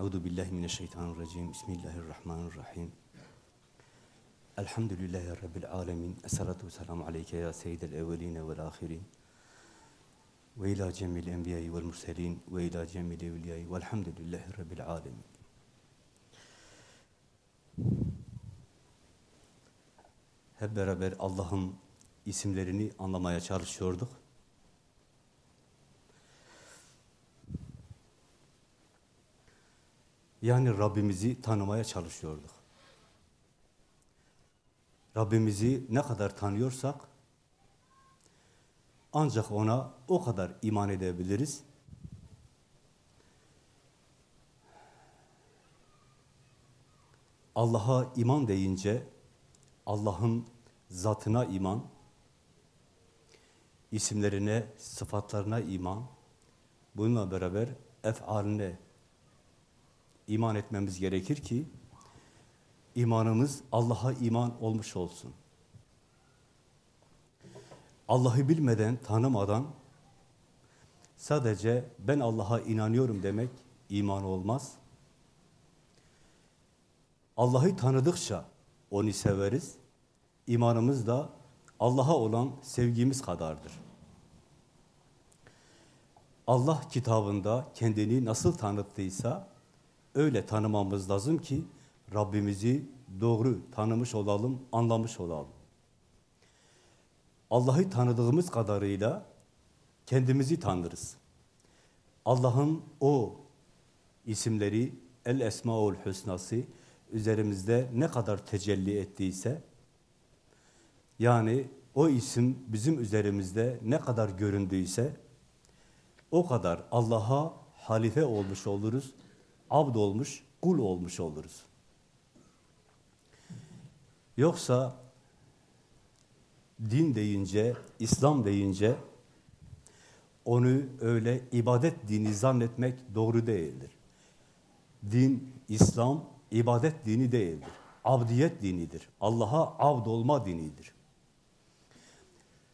Euzu billahi mineşşeytanirracim. Bismillahirrahmanirrahim. Elhamdülillahi rabbil alamin. Essalatu vesselamu aleyke ya seyyidel evvelin ve'l ahirin. Ve ila cemil enbiya'i ve'l murselin ve ila cemil evliya'i ve'lhamdülillahi rabbil alamin. Hep beraber Allah'ın isimlerini anlamaya çalışıyorduk. Yani Rabbimizi tanımaya çalışıyorduk. Rabbimizi ne kadar tanıyorsak ancak ona o kadar iman edebiliriz. Allah'a iman deyince Allah'ın zatına iman, isimlerine, sıfatlarına iman, bununla beraber efaline iman etmemiz gerekir ki imanımız Allah'a iman olmuş olsun. Allah'ı bilmeden, tanımadan sadece ben Allah'a inanıyorum demek iman olmaz. Allah'ı tanıdıkça onu severiz. İmanımız da Allah'a olan sevgimiz kadardır. Allah kitabında kendini nasıl tanıttıysa öyle tanımamız lazım ki Rabbimizi doğru tanımış olalım, anlamış olalım. Allah'ı tanıdığımız kadarıyla kendimizi tanırız. Allah'ın o isimleri, El Esmaül Hüsnası üzerimizde ne kadar tecelli ettiyse, yani o isim bizim üzerimizde ne kadar göründüyse, o kadar Allah'a halife olmuş oluruz, abd olmuş, kul olmuş oluruz. Yoksa din deyince, İslam deyince onu öyle ibadet dini zannetmek doğru değildir. Din, İslam ibadet dini değildir. Abdiyet dinidir. Allah'a abd olma dinidir.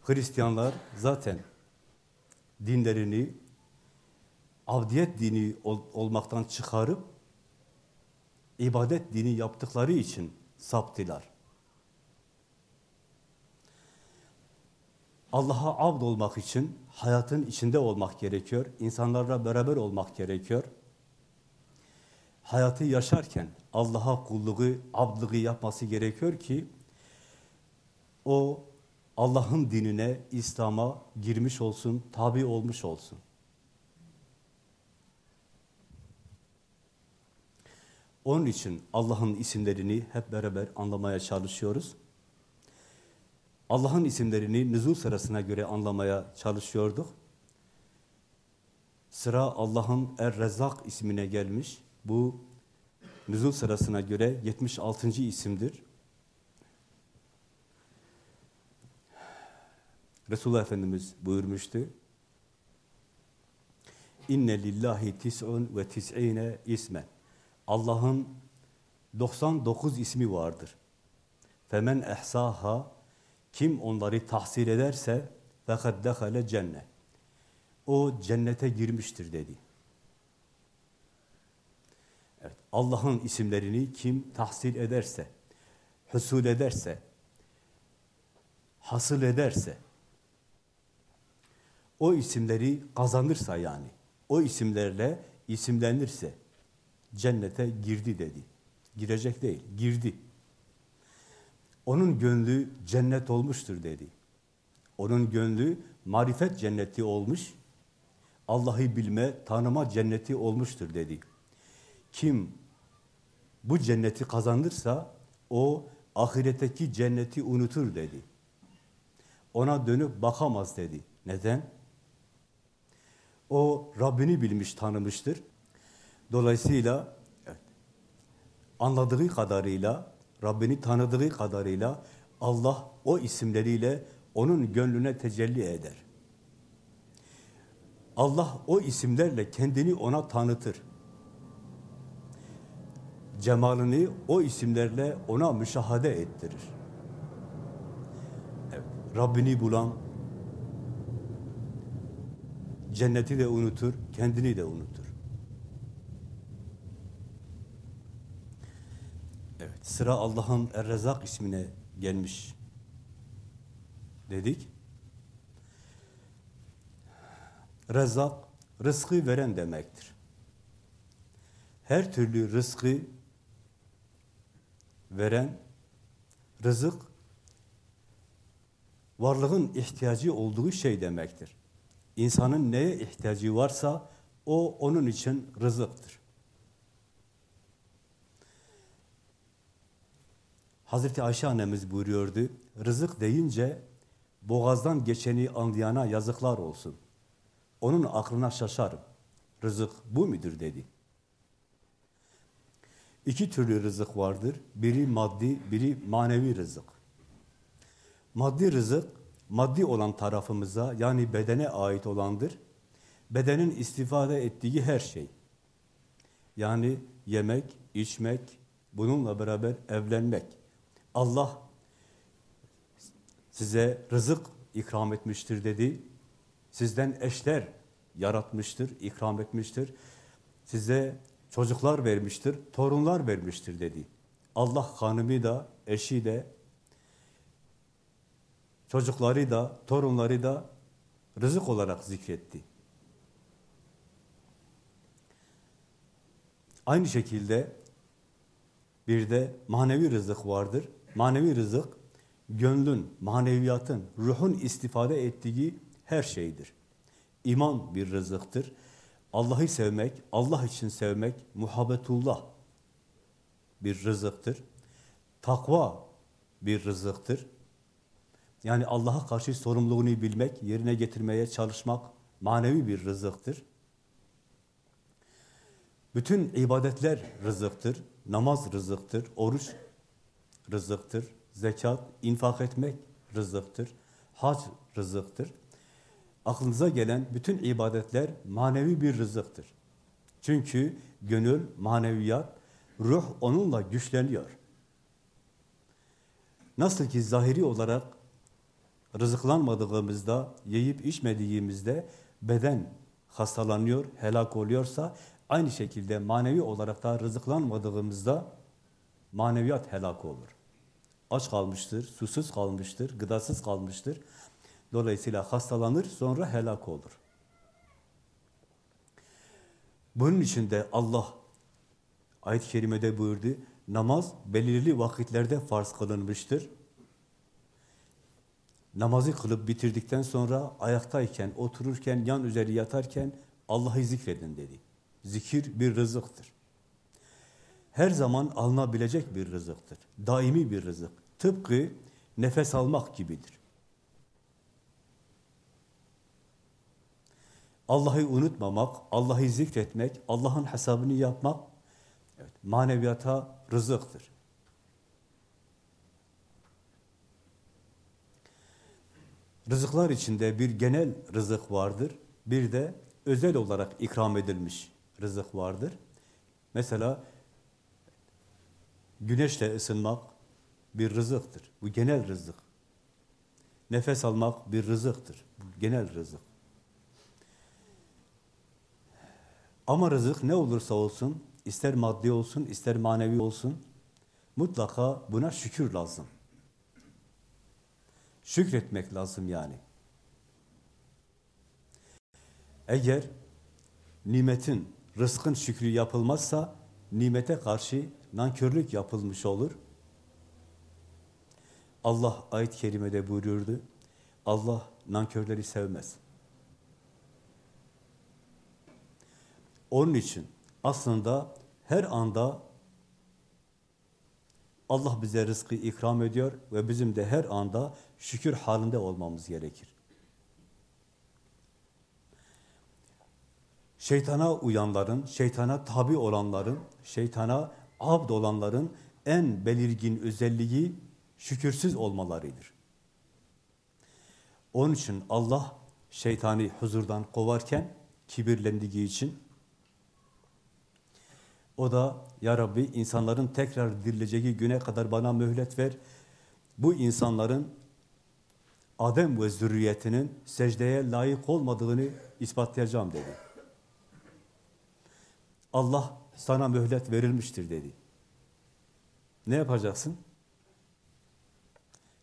Hristiyanlar zaten dinlerini abdiyet dini ol, olmaktan çıkarıp ibadet dini yaptıkları için saptılar. Allah'a abd olmak için hayatın içinde olmak gerekiyor. insanlarla beraber olmak gerekiyor. Hayatı yaşarken Allah'a kulluğu, abdlığı yapması gerekiyor ki o Allah'ın dinine, İslam'a girmiş olsun, tabi olmuş olsun. Onun için Allah'ın isimlerini hep beraber anlamaya çalışıyoruz. Allah'ın isimlerini nüzul sırasına göre anlamaya çalışıyorduk. Sıra Allah'ın Er-Rezzak ismine gelmiş. Bu nüzul sırasına göre 76. isimdir. Resulullah Efendimiz buyurmuştu. İnne lillahi tis'un ve tis'ine isme. Allah'ın 99 ismi vardır. Femen ehsaha kim onları tahsil ederse fakat dehale cennet. O cennete girmiştir dedi. Evet, Allah'ın isimlerini kim tahsil ederse, husul ederse, hasıl ederse, o isimleri kazanırsa yani, o isimlerle isimlenirse, cennete girdi dedi. Girecek değil, girdi. Onun gönlü cennet olmuştur dedi. Onun gönlü marifet cenneti olmuş, Allah'ı bilme, tanıma cenneti olmuştur dedi. Kim bu cenneti kazanırsa o ahiretteki cenneti unutur dedi. Ona dönüp bakamaz dedi. Neden? O Rabbini bilmiş, tanımıştır. Dolayısıyla evet, anladığı kadarıyla, Rabbini tanıdığı kadarıyla Allah o isimleriyle onun gönlüne tecelli eder. Allah o isimlerle kendini ona tanıtır. Cemalini o isimlerle ona müşahede ettirir. Evet, Rabbini bulan cenneti de unutur, kendini de unutur. Evet, sıra Allah'ın Er-Rezak ismine gelmiş dedik. Rezzak, rızkı veren demektir. Her türlü rızkı veren, rızık, varlığın ihtiyacı olduğu şey demektir. İnsanın neye ihtiyacı varsa, o onun için rızıktır. Hazreti Ayşe annemiz buyuruyordu, rızık deyince boğazdan geçeni anlayana yazıklar olsun. Onun aklına şaşarım. Rızık bu müdür dedi. İki türlü rızık vardır. Biri maddi, biri manevi rızık. Maddi rızık, maddi olan tarafımıza yani bedene ait olandır. Bedenin istifade ettiği her şey. Yani yemek, içmek, bununla beraber evlenmek. Allah size rızık ikram etmiştir dedi. Sizden eşler yaratmıştır, ikram etmiştir. Size çocuklar vermiştir, torunlar vermiştir dedi. Allah hanımı da, eşi de, çocukları da, torunları da rızık olarak zikretti. Aynı şekilde bir de manevi rızık vardır. Manevi rızık, gönlün, maneviyatın, ruhun istifade ettiği her şeydir. İman bir rızıktır. Allah'ı sevmek, Allah için sevmek, muhabbetullah bir rızıktır. Takva bir rızıktır. Yani Allah'a karşı sorumluluğunu bilmek, yerine getirmeye çalışmak manevi bir rızıktır. Bütün ibadetler rızıktır. Namaz rızıktır, oruç rızıktır, zekat, infak etmek rızıktır, hac rızıktır. Aklınıza gelen bütün ibadetler manevi bir rızıktır. Çünkü gönül, maneviyat, ruh onunla güçleniyor. Nasıl ki zahiri olarak rızıklanmadığımızda, yiyip içmediğimizde beden hastalanıyor, helak oluyorsa, aynı şekilde manevi olarak da rızıklanmadığımızda maneviyat helak olur. Aç kalmıştır, susuz kalmıştır, gıdasız kalmıştır. Dolayısıyla hastalanır, sonra helak olur. Bunun için de Allah ayet-i kerimede buyurdu, namaz belirli vakitlerde farz kılınmıştır. Namazı kılıp bitirdikten sonra ayaktayken, otururken, yan üzeri yatarken Allah'ı zikredin dedi. Zikir bir rızıktır. Her zaman alınabilecek bir rızıktır. Daimi bir rızık. Tıpkı nefes almak gibidir. Allah'ı unutmamak, Allah'ı zikretmek, Allah'ın hesabını yapmak evet, maneviyata rızıktır. Rızıklar içinde bir genel rızık vardır, bir de özel olarak ikram edilmiş rızık vardır. Mesela güneşle ısınmak bir rızıktır. Bu genel rızık. Nefes almak bir rızıktır. Bu genel rızık. Ama rızık ne olursa olsun, ister maddi olsun, ister manevi olsun, mutlaka buna şükür lazım. Şükretmek lazım yani. Eğer nimetin, rızkın şükrü yapılmazsa, nimete karşı nankörlük yapılmış olur. Allah ayet-i kerimede buyuruyordu, Allah nankörleri sevmez. Onun için aslında her anda Allah bize rızkı ikram ediyor ve bizim de her anda şükür halinde olmamız gerekir. Şeytana uyanların, şeytana tabi olanların, şeytana abd olanların en belirgin özelliği şükürsüz olmalarıdır. Onun için Allah şeytani huzurdan kovarken kibirlendiği için o da ya Rabbi insanların tekrar dirileceği güne kadar bana mühlet ver. Bu insanların Adem ve zürriyetinin secdeye layık olmadığını ispatlayacağım dedi. Allah sana mühlet verilmiştir dedi. Ne yapacaksın?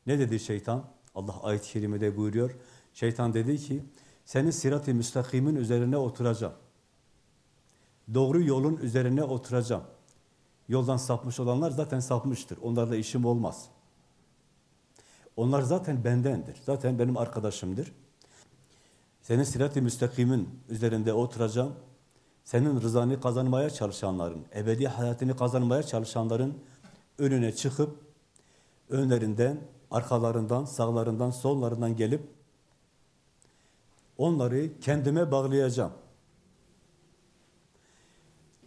Ne dedi şeytan? Allah ayet-i kerimede buyuruyor. Şeytan dedi ki, senin sirat-i müstakimin üzerine oturacağım. Doğru yolun üzerine oturacağım. Yoldan sapmış olanlar zaten sapmıştır. Onlarla işim olmaz. Onlar zaten bendendir. Zaten benim arkadaşımdır. Senin sirat-i müstakimin üzerinde oturacağım. Senin rızanı kazanmaya çalışanların, ebedi hayatını kazanmaya çalışanların önüne çıkıp önlerinden, arkalarından, sağlarından, sollarından gelip onları kendime bağlayacağım.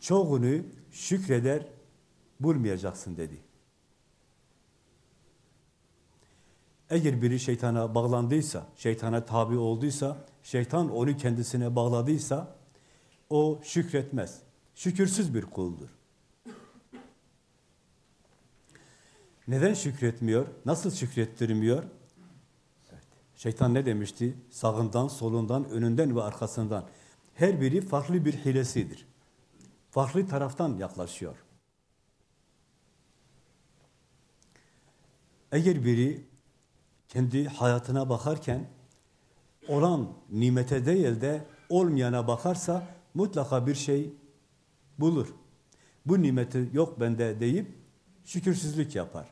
Çoğunu şükreder bulmayacaksın dedi. Eğer biri şeytana bağlandıysa, şeytana tabi olduysa, şeytan onu kendisine bağladıysa, o şükretmez. Şükürsüz bir kuldur. Neden şükretmiyor? Nasıl şükrettirmiyor? Şeytan ne demişti? Sağından, solundan, önünden ve arkasından. Her biri farklı bir hilesidir. Farklı taraftan yaklaşıyor. Eğer biri kendi hayatına bakarken olan nimete değil de olmayana bakarsa mutlaka bir şey bulur. Bu nimeti yok bende deyip şükürsüzlük yapar.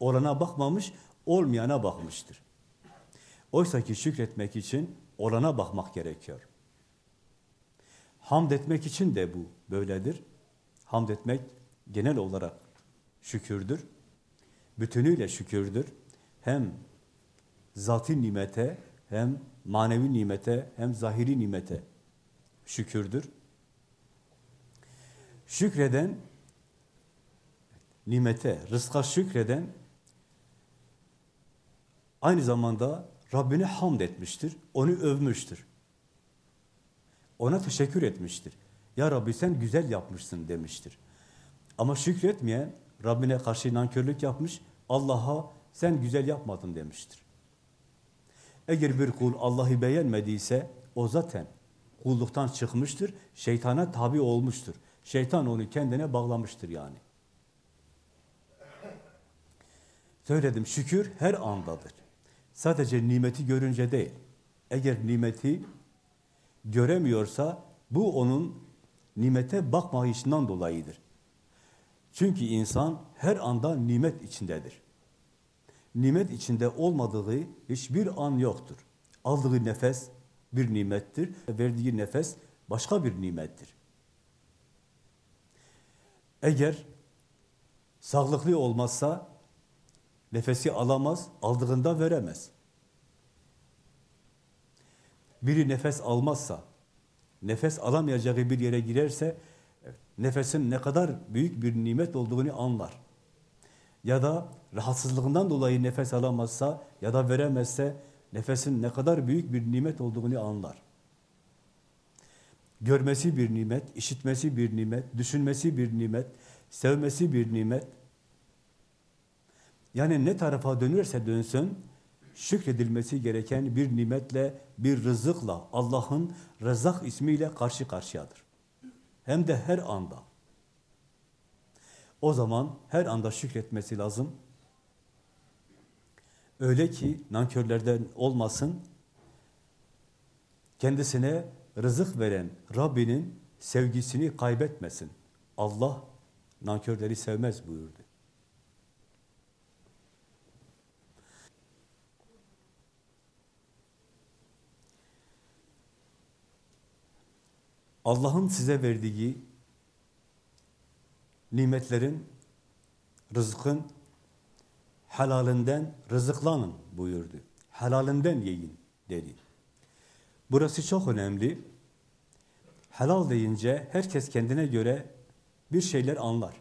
Olana bakmamış, olmayana bakmıştır. Oysa ki şükretmek için olana bakmak gerekiyor. Hamd etmek için de bu böyledir. Hamd etmek genel olarak şükürdür. Bütünüyle şükürdür. Hem zati nimete, hem manevi nimete, hem zahiri nimete şükürdür. Şükreden, nimete, rızka şükreden aynı zamanda Rabbine hamd etmiştir, onu övmüştür. Ona teşekkür etmiştir. Ya Rabbi sen güzel yapmışsın demiştir. Ama şükretmeyen Rabbine karşı nankörlük yapmış, Allah'a sen güzel yapmadın demiştir. Eğer bir kul Allah'ı beğenmediyse o zaten kulluktan çıkmıştır, şeytana tabi olmuştur. Şeytan onu kendine bağlamıştır yani. Söyledim şükür her andadır. Sadece nimeti görünce değil. Eğer nimeti göremiyorsa bu onun nimete bakmayışından dolayıdır. Çünkü insan her anda nimet içindedir. Nimet içinde olmadığı hiçbir an yoktur. Aldığı nefes bir nimettir, verdiği nefes başka bir nimettir. Eğer sağlıklı olmazsa nefesi alamaz, aldığında veremez. Biri nefes almazsa, nefes alamayacağı bir yere girerse, nefesin ne kadar büyük bir nimet olduğunu anlar. Ya da rahatsızlığından dolayı nefes alamazsa ya da veremezse, nefesin ne kadar büyük bir nimet olduğunu anlar. Görmesi bir nimet, işitmesi bir nimet, düşünmesi bir nimet, sevmesi bir nimet. Yani ne tarafa dönürse dönsün, şükredilmesi gereken bir nimetle, bir rızıkla, Allah'ın Rızak ismiyle karşı karşıyadır. Hem de her anda. O zaman her anda şükretmesi lazım. Öyle ki nankörlerden olmasın, kendisine rızık veren Rabbinin sevgisini kaybetmesin. Allah nankörleri sevmez buyurdu. Allah'ın size verdiği nimetlerin, rızkın helalinden rızıklanın buyurdu. Helalinden yiyin dedi. Burası çok önemli. Helal deyince herkes kendine göre bir şeyler anlar.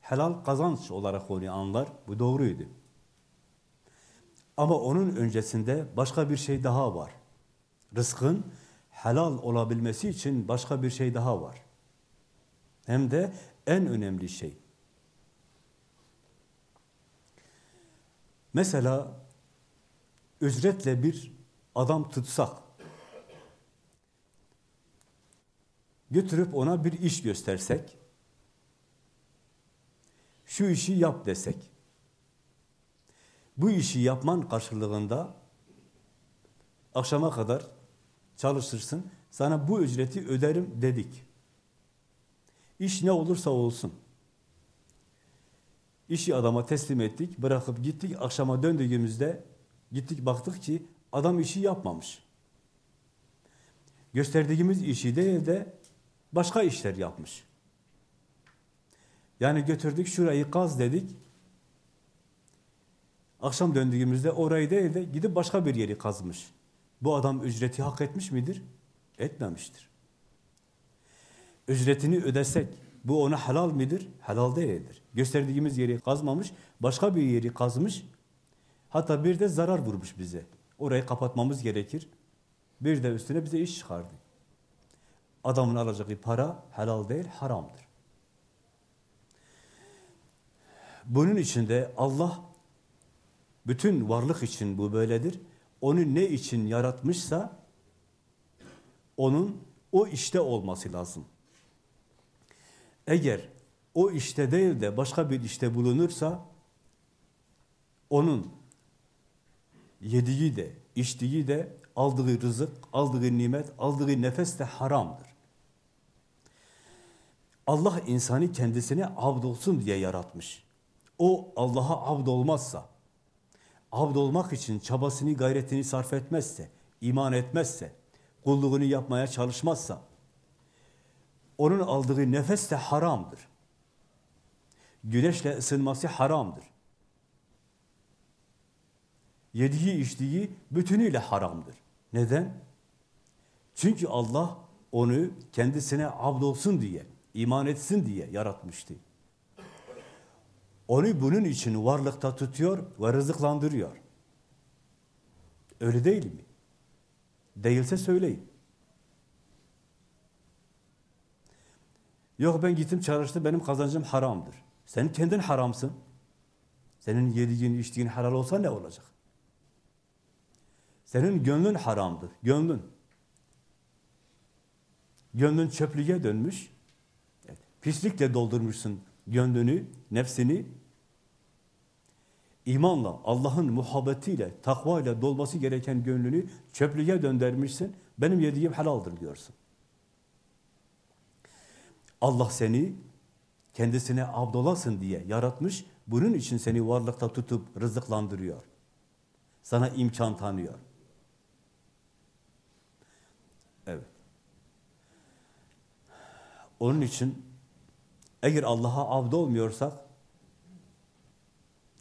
Helal kazanç olarak onu anlar. Bu doğruydu. Ama onun öncesinde başka bir şey daha var. Rızkın helal olabilmesi için başka bir şey daha var. Hem de en önemli şey. Mesela ücretle bir adam tutsak, götürüp ona bir iş göstersek, şu işi yap desek, bu işi yapman karşılığında akşama kadar çalışırsın, sana bu ücreti öderim dedik. İş ne olursa olsun. İşi adama teslim ettik, bırakıp gittik, akşama döndüğümüzde gittik baktık ki adam işi yapmamış. Gösterdiğimiz işi değil de başka işler yapmış. Yani götürdük şurayı kaz dedik. Akşam döndüğümüzde orayı değil de gidip başka bir yeri kazmış. Bu adam ücreti hak etmiş midir? Etmemiştir. Ücretini ödesek bu ona helal midir? Helal değildir. Gösterdiğimiz yeri kazmamış, başka bir yeri kazmış. Hatta bir de zarar vurmuş bize. Orayı kapatmamız gerekir. Bir de üstüne bize iş çıkardı. Adamın alacağı para helal değil, haramdır. Bunun içinde Allah bütün varlık için bu böyledir. Onu ne için yaratmışsa onun o işte olması lazım. Eğer o işte değil de başka bir işte bulunursa onun yediği de, içtiği de, aldığı rızık, aldığı nimet, aldığı nefes de haramdır. Allah insanı kendisine abd olsun diye yaratmış. O Allah'a abd olmazsa, abd olmak için çabasını, gayretini sarf etmezse, iman etmezse, kulluğunu yapmaya çalışmazsa, onun aldığı nefes de haramdır. Güneşle ısınması haramdır. Yediği içtiği bütünüyle haramdır. Neden? Çünkü Allah onu kendisine abd olsun diye, iman etsin diye yaratmıştı. Onu bunun için varlıkta tutuyor ve rızıklandırıyor. Öyle değil mi? Değilse söyleyin. Yok ben gittim çalıştım, benim kazancım haramdır. Sen kendin haramsın. Senin yediğin, içtiğin helal olsa ne olacak? Senin gönlün haramdır, gönlün. Gönlün çöplüğe dönmüş. Evet, pislikle doldurmuşsun gönlünü, nefsini. İmanla, Allah'ın muhabbetiyle, takvayla dolması gereken gönlünü çöplüğe döndürmüşsün. Benim yediğim helaldir diyorsun. Allah seni kendisine abdolasın diye yaratmış. Bunun için seni varlıkta tutup rızıklandırıyor. Sana imkan tanıyor. Evet. Onun için eğer Allah'a abd olmuyorsak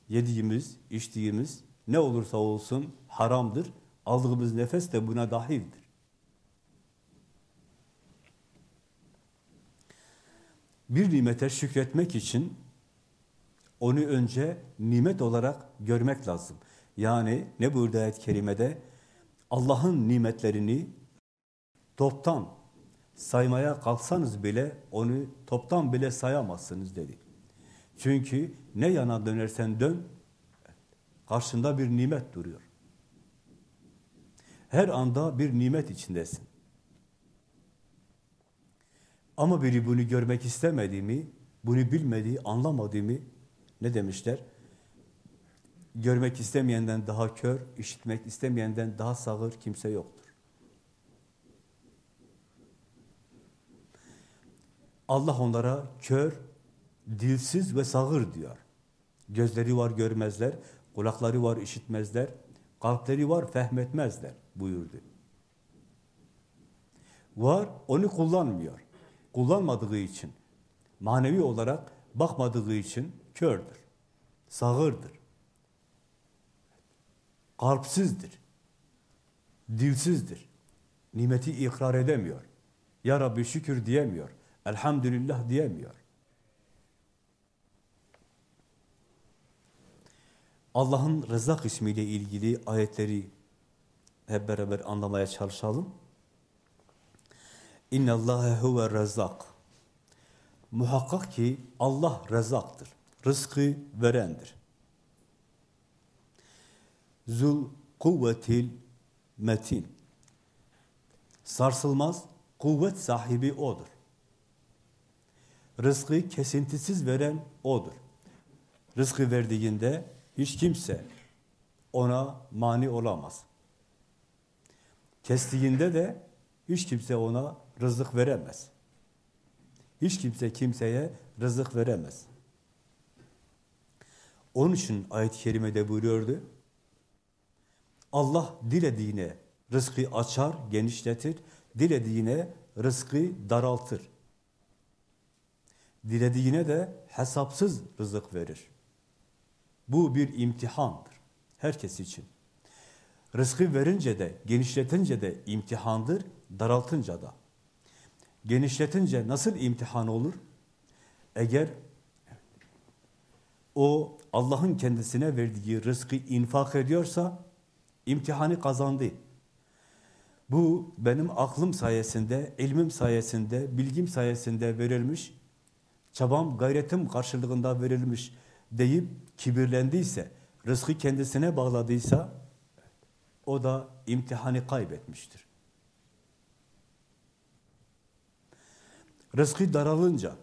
yediğimiz, içtiğimiz ne olursa olsun haramdır. Aldığımız nefes de buna dahildir. Bir nimete şükretmek için onu önce nimet olarak görmek lazım. Yani ne burada ayet-i kerimede? Allah'ın nimetlerini toptan saymaya kalksanız bile onu toptan bile sayamazsınız dedi. Çünkü ne yana dönersen dön, karşında bir nimet duruyor. Her anda bir nimet içindesin. Ama biri bunu görmek istemediğimi, bunu bilmediği, anlamadığımı ne demişler? Görmek istemeyenden daha kör, işitmek istemeyenden daha sağır kimse yoktur. Allah onlara kör, dilsiz ve sağır diyor. Gözleri var görmezler, kulakları var işitmezler, kalpleri var fehmetmezler buyurdu. Var, onu kullanmıyor. Kullanmadığı için, manevi olarak bakmadığı için kördür, sağırdır, kalpsizdir, dilsizdir, nimeti ikrar edemiyor. Ya Rabbi şükür diyemiyor. Elhamdülillah diyemiyor. Allah'ın Rezzak ismiyle ilgili ayetleri hep beraber anlamaya çalışalım. İnne Allahe huve rezzak. Muhakkak ki Allah rezaktır. Rızkı verendir. Zul kuvvetil metin. Sarsılmaz kuvvet sahibi odur. Rızkı kesintisiz veren O'dur. rızkı verdiğinde hiç kimse ona mani olamaz. Kestiğinde de hiç kimse ona rızık veremez. Hiç kimse kimseye rızık veremez. Onun için ayet-i kerimede buyuruyordu. Allah dilediğine rızkı açar, genişletir, dilediğine rızkı daraltır. Dilediğine de hesapsız rızık verir. Bu bir imtihandır herkes için. Rızkı verince de, genişletince de imtihandır, daraltınca da. Genişletince nasıl imtihan olur? Eğer o Allah'ın kendisine verdiği rızkı infak ediyorsa imtihanı kazandı. Bu benim aklım sayesinde, ilmim sayesinde, bilgim sayesinde verilmiş, çabam, gayretim karşılığında verilmiş deyip kibirlendiyse, rızkı kendisine bağladıysa, o da imtihanı kaybetmiştir. Rızkı daralınca,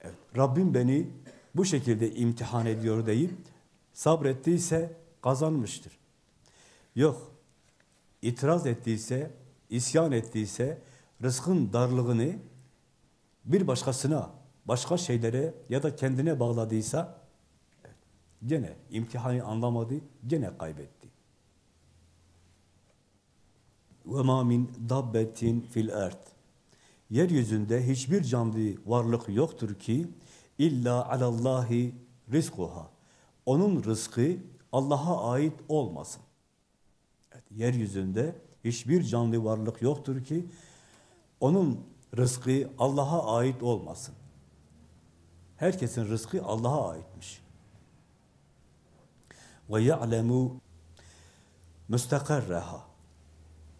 evet, Rabbim beni bu şekilde imtihan ediyor deyip sabrettiyse kazanmıştır. Yok, itiraz ettiyse, isyan ettiyse, rızkın darlığını bir başkasına, başka şeylere ya da kendine bağladıysa, gene imtihanı anlamadı, gene kaybetti. وَمَا مِنْ دَبَّةٍ fil الْاَرْضِ Yeryüzünde hiçbir canlı varlık yoktur ki illa alallahi rizkuha. Onun rızkı Allah'a ait olmasın. Evet, yeryüzünde hiçbir canlı varlık yoktur ki onun rızkı Allah'a ait olmasın. Herkesin rızkı Allah'a aitmiş. Ve ya'lemu müstakarraha.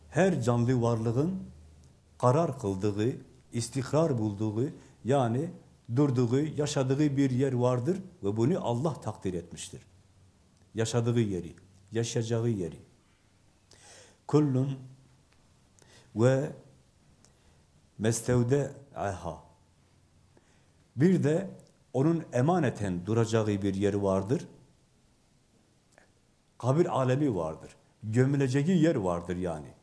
Her canlı varlığın karar kıldığı, istikrar bulduğu, yani durduğu, yaşadığı bir yer vardır ve bunu Allah takdir etmiştir. Yaşadığı yeri, yaşayacağı yeri. Kullun ve mestevde aha. Bir de onun emaneten duracağı bir yeri vardır. Kabir alemi vardır. Gömüleceği yer vardır yani.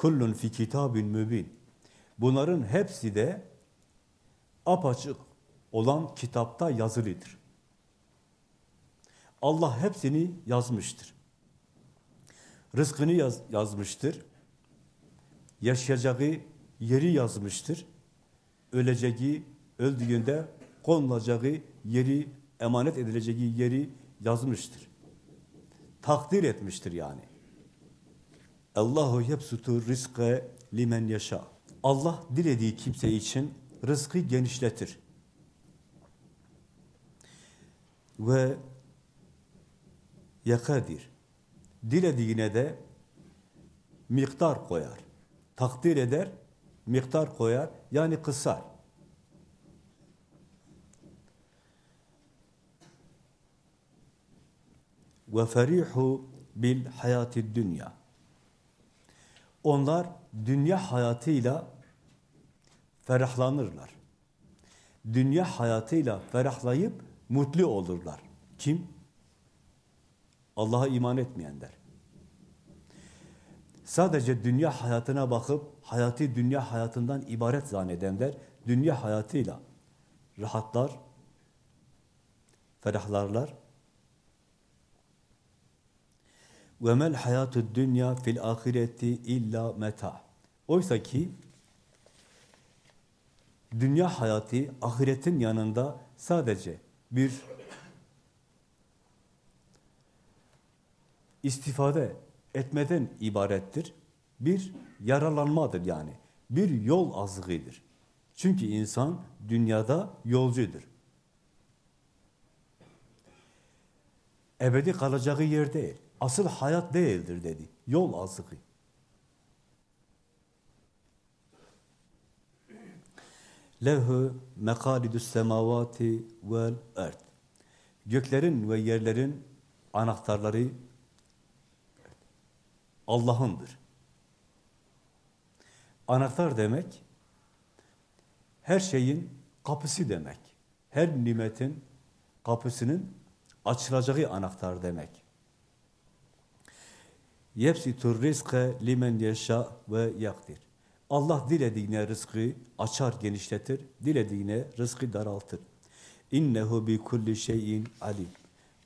Kullun fi kitabin mübin. Bunların hepsi de apaçık olan kitapta yazılıdır. Allah hepsini yazmıştır. Rızkını yaz, yazmıştır. Yaşayacağı yeri yazmıştır. Öleceği, öldüğünde konulacağı yeri, emanet edileceği yeri yazmıştır. Takdir etmiştir yani. Allahu yebsutu rizqe limen yaşa. Allah dilediği kimse için rızkı genişletir. Ve yakadir. Dilediğine de miktar koyar. Takdir eder, miktar koyar. Yani kısar. Ve ferihu bil hayati dünya. Onlar dünya hayatıyla ferahlanırlar. Dünya hayatıyla ferahlayıp mutlu olurlar. Kim? Allah'a iman etmeyenler. Sadece dünya hayatına bakıp hayatı dünya hayatından ibaret zannedenler dünya hayatıyla rahatlar, ferahlarlar. Ve mel hayatü dünya fil ahireti illa meta. Oysa ki dünya hayatı ahiretin yanında sadece bir istifade etmeden ibarettir. Bir yaralanmadır yani. Bir yol azığıdır. Çünkü insan dünyada yolcudur. Ebedi kalacağı yer değil. Asıl hayat değildir dedi. Yol azığı. Levhu mekalidus semavati vel erd. Göklerin ve yerlerin anahtarları Allah'ındır. Anahtar demek her şeyin kapısı demek. her nimetin kapısının açılacağı anahtar demek. Yepsitur rizke limen yeşâ ve yakdir. Allah dilediğine rızkı açar, genişletir, dilediğine rızkı daraltır. İnnehu bi kulli şeyin alim.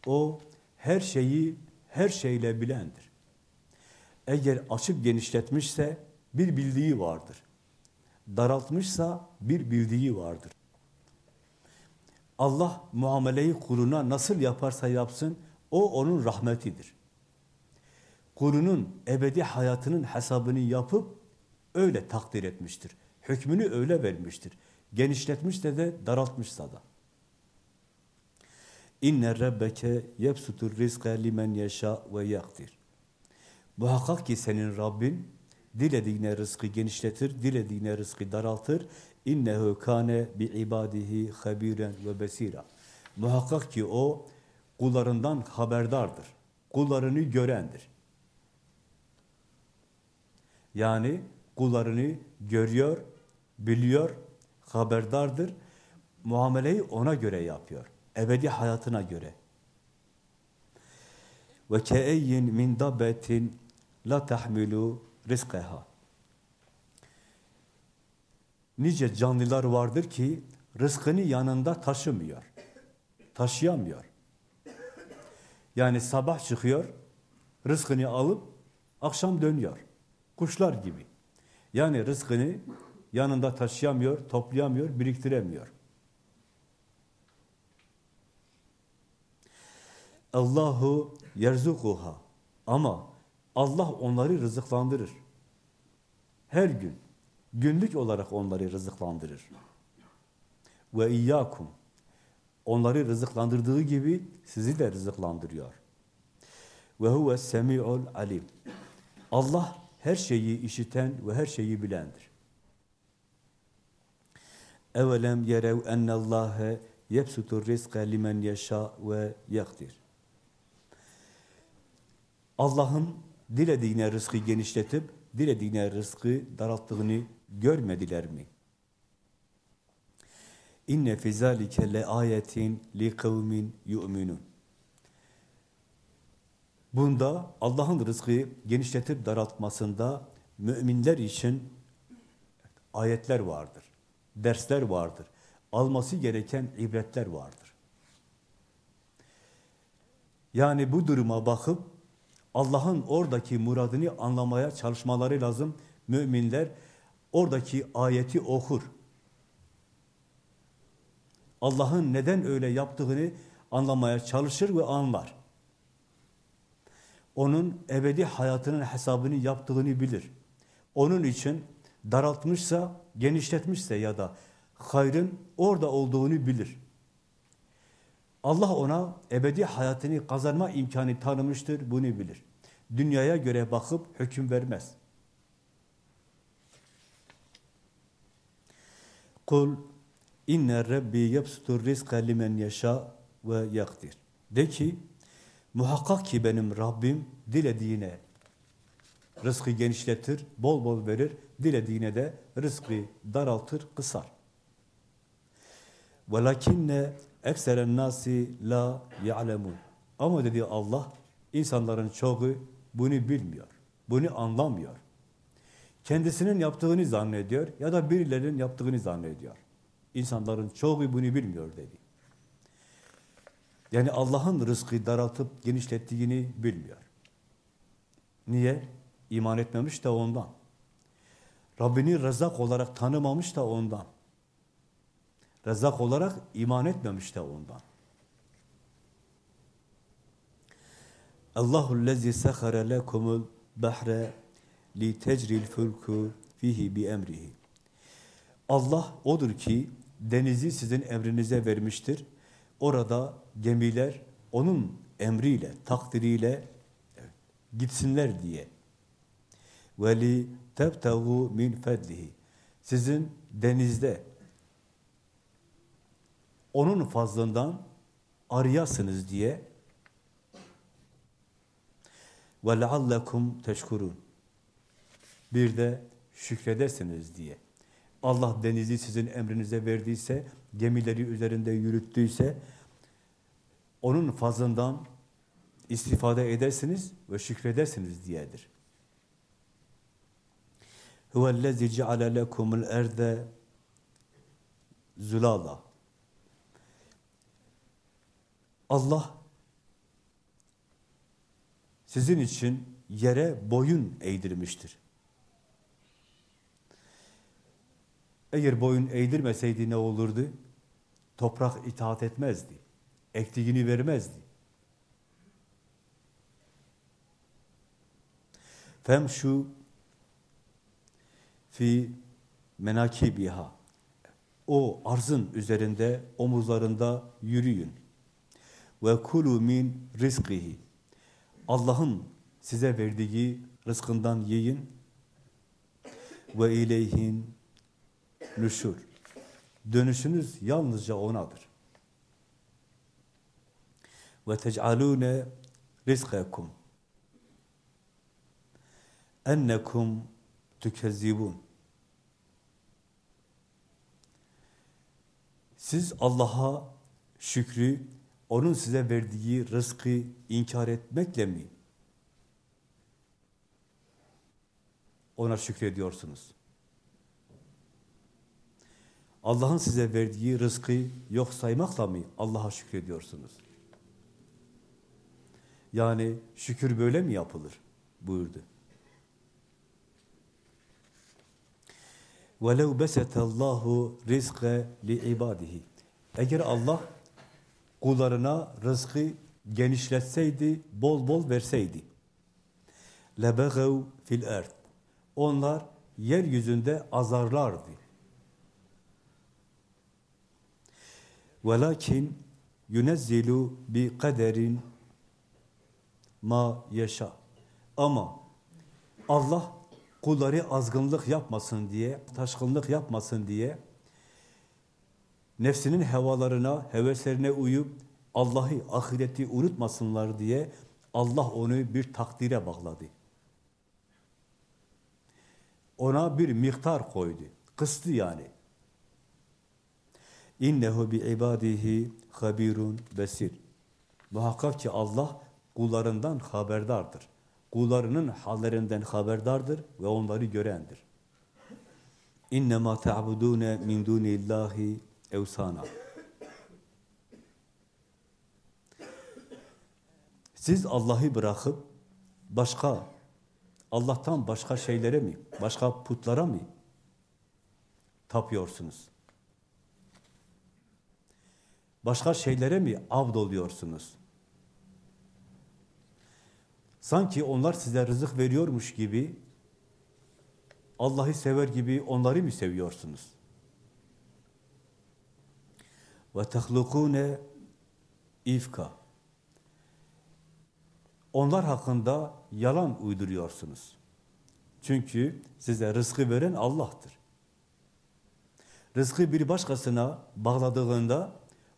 O her şeyi her şeyle bilendir. Eğer açıp genişletmişse bir bildiği vardır. Daraltmışsa bir bildiği vardır. Allah muameleyi kuluna nasıl yaparsa yapsın, o onun rahmetidir. Kulunun ebedi hayatının hesabını yapıp öyle takdir etmiştir. Hükmünü öyle vermiştir. Genişletmişse de daraltmışsa da. İnne rabbeke yebsutur rizqe limen yeşâ ve yakdir. Muhakkak ki senin Rabbin dilediğine rızkı genişletir, dilediğine rızkı daraltır. İnnehu kâne bi ibadihi habiren ve besira. Muhakkak ki o kullarından haberdardır. Kullarını görendir. Yani kullarını görüyor, biliyor, haberdardır. Muameleyi ona göre yapıyor. Ebedi hayatına göre. Ve keeyyin min dabbetin la tahmilu rizqeha. Nice canlılar vardır ki rızkını yanında taşımıyor. Taşıyamıyor. Yani sabah çıkıyor, rızkını alıp akşam dönüyor. Kuşlar gibi. Yani rızkını yanında taşıyamıyor, toplayamıyor, biriktiremiyor. Allahu yerzukuha. Ama Allah onları rızıklandırır. Her gün, günlük olarak onları rızıklandırır. Ve iyyakum. Onları rızıklandırdığı gibi sizi de rızıklandırıyor. Ve huve semi'ul alim. Allah her şeyi işiten ve her şeyi bilendir. Evelem yerev ennallâhe yebsutur rizqe limen yeşâ ve yakdir. Allah'ın dilediğine rızkı genişletip, dilediğine rızkı daralttığını görmediler mi? İnne fi zalike le ayetin li kavmin yu'minun. Bunda Allah'ın rızkı genişletip daraltmasında müminler için ayetler vardır. Dersler vardır. Alması gereken ibretler vardır. Yani bu duruma bakıp Allah'ın oradaki muradını anlamaya çalışmaları lazım. Müminler oradaki ayeti okur. Allah'ın neden öyle yaptığını anlamaya çalışır ve anlar. Onun ebedi hayatının hesabını yaptığını bilir. Onun için daraltmışsa, genişletmişse ya da hayrın orada olduğunu bilir. Allah ona ebedi hayatını kazanma imkanı tanımıştır, bunu bilir. Dünyaya göre bakıp hüküm vermez. Kul inne rabbi yebsutur rizqa limen yasha ve yakdir. De ki muhakkak ki benim Rabbim dilediğine rızkı genişletir, bol bol verir, dilediğine de rızkı daraltır, kısar. وَلَكِنَّ ekseren nasi la ya'lemun. Ama dedi Allah, insanların çoğu bunu bilmiyor, bunu anlamıyor. Kendisinin yaptığını zannediyor ya da birilerinin yaptığını zannediyor. İnsanların çoğu bunu bilmiyor dedi. Yani Allah'ın rızkı daraltıp genişlettiğini bilmiyor. Niye? İman etmemiş de ondan. Rabbini rezak olarak tanımamış da ondan. Rezak olarak iman etmemiş de ondan. Allahu lezi sahara lekumul bahre li tecril fulku fihi bi emrihi. Allah odur ki denizi sizin emrinize vermiştir. Orada gemiler onun emriyle, takdiriyle gitsinler diye. Ve li tebtagu min fedlihi. Sizin denizde onun fazlından arayasınız diye ve leallekum teşkurun bir de şükredesiniz diye. Allah denizi sizin emrinize verdiyse, gemileri üzerinde yürüttüyse, onun fazından istifade edersiniz ve şükredersiniz diyedir. Huvellezî ceale lekumul erde zulala. Allah sizin için yere boyun eğdirmiştir. Eğer boyun eğdirmeseydi ne olurdu? Toprak itaat etmezdi. Ektiğini vermezdi. Fem şu fi menakibiha. O arzın üzerinde, omuzlarında yürüyün. Ve kulu min rizkihi. Allah'ın size verdiği rızkından yiyin. Ve ileyhin nüşur. Dönüşünüz yalnızca O'nadır. Ve tec'alûne rizkakum ennekum tükezzibun. Siz Allah'a şükrü, onun size verdiği rızkı inkar etmekle mi ona şükrediyorsunuz? Allah'ın size verdiği rızkı yok saymakla mı Allah'a şükrediyorsunuz? Yani şükür böyle mi yapılır? buyurdu. وَلَوْ بَسَتَ اللّٰهُ رِزْقَ لِعِبَادِهِ Eğer Allah kullarına rızkı genişletseydi, bol bol verseydi. لَبَغَوْ fil erd. Onlar yeryüzünde azarlardı. وَلَكِنْ يُنَزِّلُ بِقَدَرٍ ma yaşa. Ama Allah kulları azgınlık yapmasın diye, taşkınlık yapmasın diye nefsinin hevalarına, heveslerine uyup Allah'ı, ahireti unutmasınlar diye Allah onu bir takdire bağladı. Ona bir miktar koydu. Kıstı yani. İnnehu bi ibadihi habirun besir. Muhakkak ki Allah kullarından haberdardır. Kullarının hallerinden haberdardır ve onları görendir. İnnemâ te'abudûne min dûnillâhi evsâna. Siz Allah'ı bırakıp başka, Allah'tan başka şeylere mi, başka putlara mı tapıyorsunuz? Başka şeylere mi abd oluyorsunuz? Sanki onlar size rızık veriyormuş gibi, Allah'ı sever gibi onları mı seviyorsunuz? Ve tehlukune ifka. Onlar hakkında yalan uyduruyorsunuz. Çünkü size rızkı veren Allah'tır. Rızkı bir başkasına bağladığında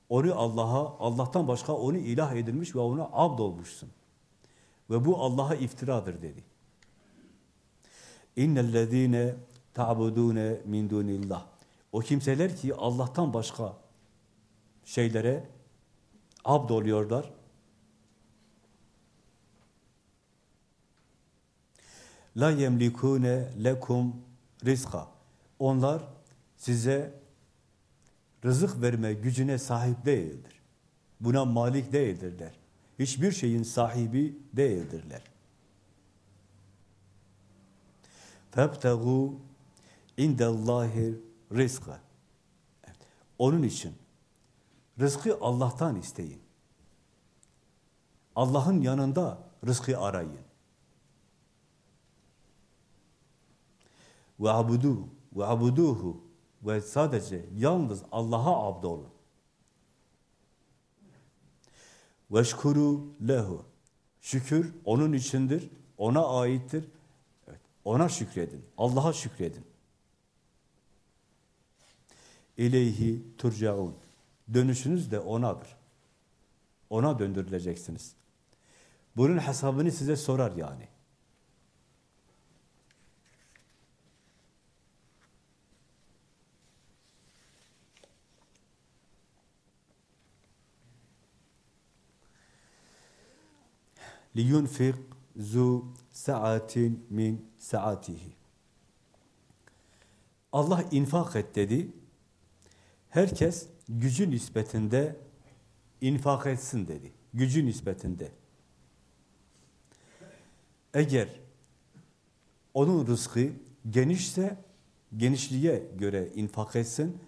onu Allah'a, Allah'tan başka onu ilah edilmiş ve ona abd olmuşsun. Ve bu Allah'a iftiradır dedi. İnnellezîne ta'budûne min dûnillah. O kimseler ki Allah'tan başka şeylere abd oluyorlar. La yemlikune lekum rizka. Onlar size rızık verme gücüne sahip değildir. Buna malik değildirler hiçbir şeyin sahibi değildirler. Febtegu indellâhi rizkı. Evet. Onun için rızkı Allah'tan isteyin. Allah'ın yanında rızkı arayın. Ve abudu ve abuduhu ve sadece yalnız Allah'a abd olun. Veşkuru lehu. Şükür onun içindir, ona aittir. Evet, ona şükredin, Allah'a şükredin. İleyhi turcaun. Dönüşünüz de onadır. Ona döndürüleceksiniz. Bunun hesabını size sorar yani. Liyunfik zu saatin min saatihi. Allah infak et dedi. Herkes gücü nispetinde infak etsin dedi. Gücü nispetinde. Eğer onun rızkı genişse genişliğe göre infak etsin.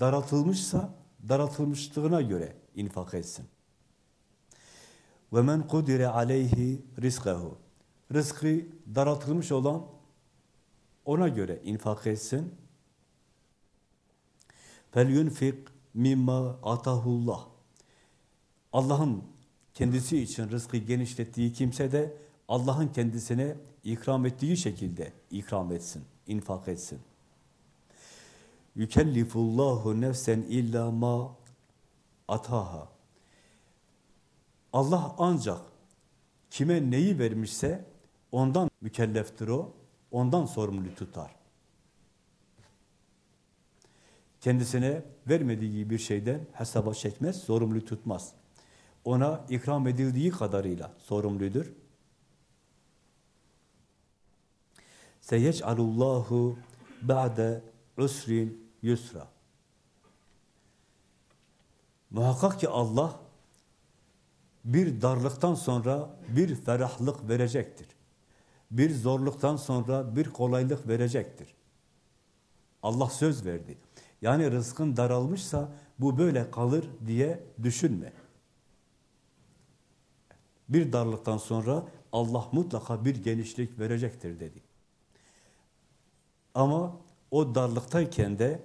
Daraltılmışsa daraltılmışlığına göre infak etsin. Ve men kudire aleyhi rizkahu. Rızkı daraltılmış olan ona göre infak etsin. Fel yunfik mimma atahullah. Allah'ın kendisi için rızkı genişlettiği kimse de Allah'ın kendisine ikram ettiği şekilde ikram etsin, infak etsin. Yükellifullahu nefsen illa ma ataha. Allah ancak kime neyi vermişse ondan mükelleftir o, ondan sorumlu tutar. Kendisine vermediği bir şeyden hesaba çekmez, sorumlu tutmaz. Ona ikram edildiği kadarıyla sorumludur. Seyec'alullahu ba'de usrin yusra. Muhakkak ki Allah bir darlıktan sonra bir ferahlık verecektir. Bir zorluktan sonra bir kolaylık verecektir. Allah söz verdi. Yani rızkın daralmışsa bu böyle kalır diye düşünme. Bir darlıktan sonra Allah mutlaka bir genişlik verecektir dedi. Ama o darlıktayken de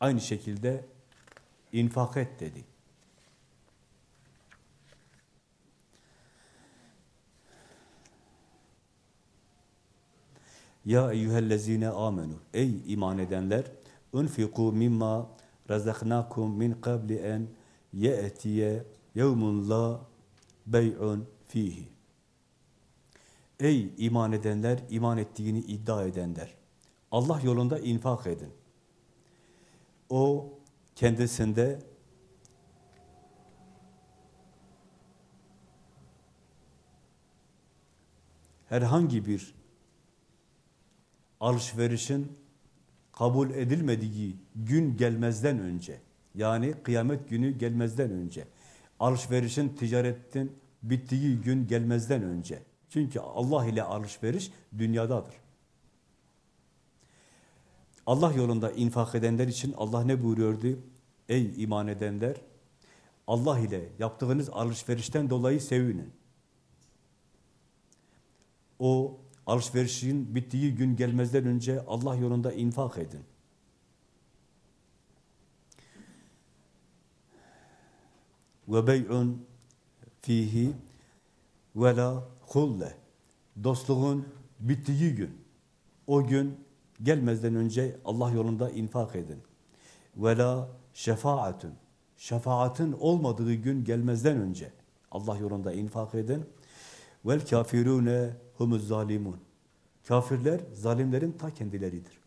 aynı şekilde infak et dedi. Ya eyyühellezine amenu. Ey iman edenler, unfiku mimma razaknakum min qabli en ye'tiye yevmun la bey'un fihi. Ey iman edenler, iman ettiğini iddia edenler. Allah yolunda infak edin. O kendisinde herhangi bir alışverişin kabul edilmediği gün gelmezden önce, yani kıyamet günü gelmezden önce, alışverişin, ticaretin bittiği gün gelmezden önce. Çünkü Allah ile alışveriş dünyadadır. Allah yolunda infak edenler için Allah ne buyuruyordu? Ey iman edenler, Allah ile yaptığınız alışverişten dolayı sevinin. O alışverişin bittiği gün gelmezden önce Allah yolunda infak edin. Ve bey'un fihi ve la hulle. Dostluğun bittiği gün, o gün gelmezden önce Allah yolunda infak edin. Ve la şefaatun. Şefaatin olmadığı gün gelmezden önce Allah yolunda infak edin. Vel kafirune humuz zalimun. Kafirler zalimlerin ta kendileridir.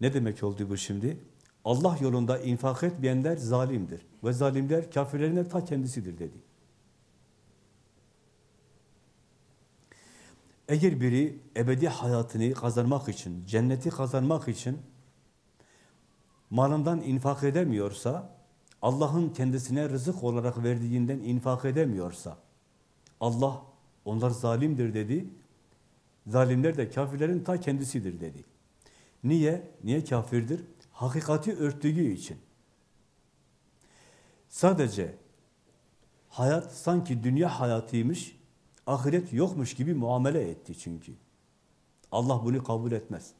Ne demek oldu bu şimdi? Allah yolunda infak etmeyenler zalimdir. Ve zalimler kafirlerin ta kendisidir dedi. Eğer biri ebedi hayatını kazanmak için, cenneti kazanmak için malından infak edemiyorsa, Allah'ın kendisine rızık olarak verdiğinden infak edemiyorsa, Allah onlar zalimdir dedi, zalimler de kafirlerin ta kendisidir dedi. Niye? Niye kafirdir? Hakikati örttüğü için. Sadece hayat sanki dünya hayatıymış, ahiret yokmuş gibi muamele etti çünkü. Allah bunu kabul etmez.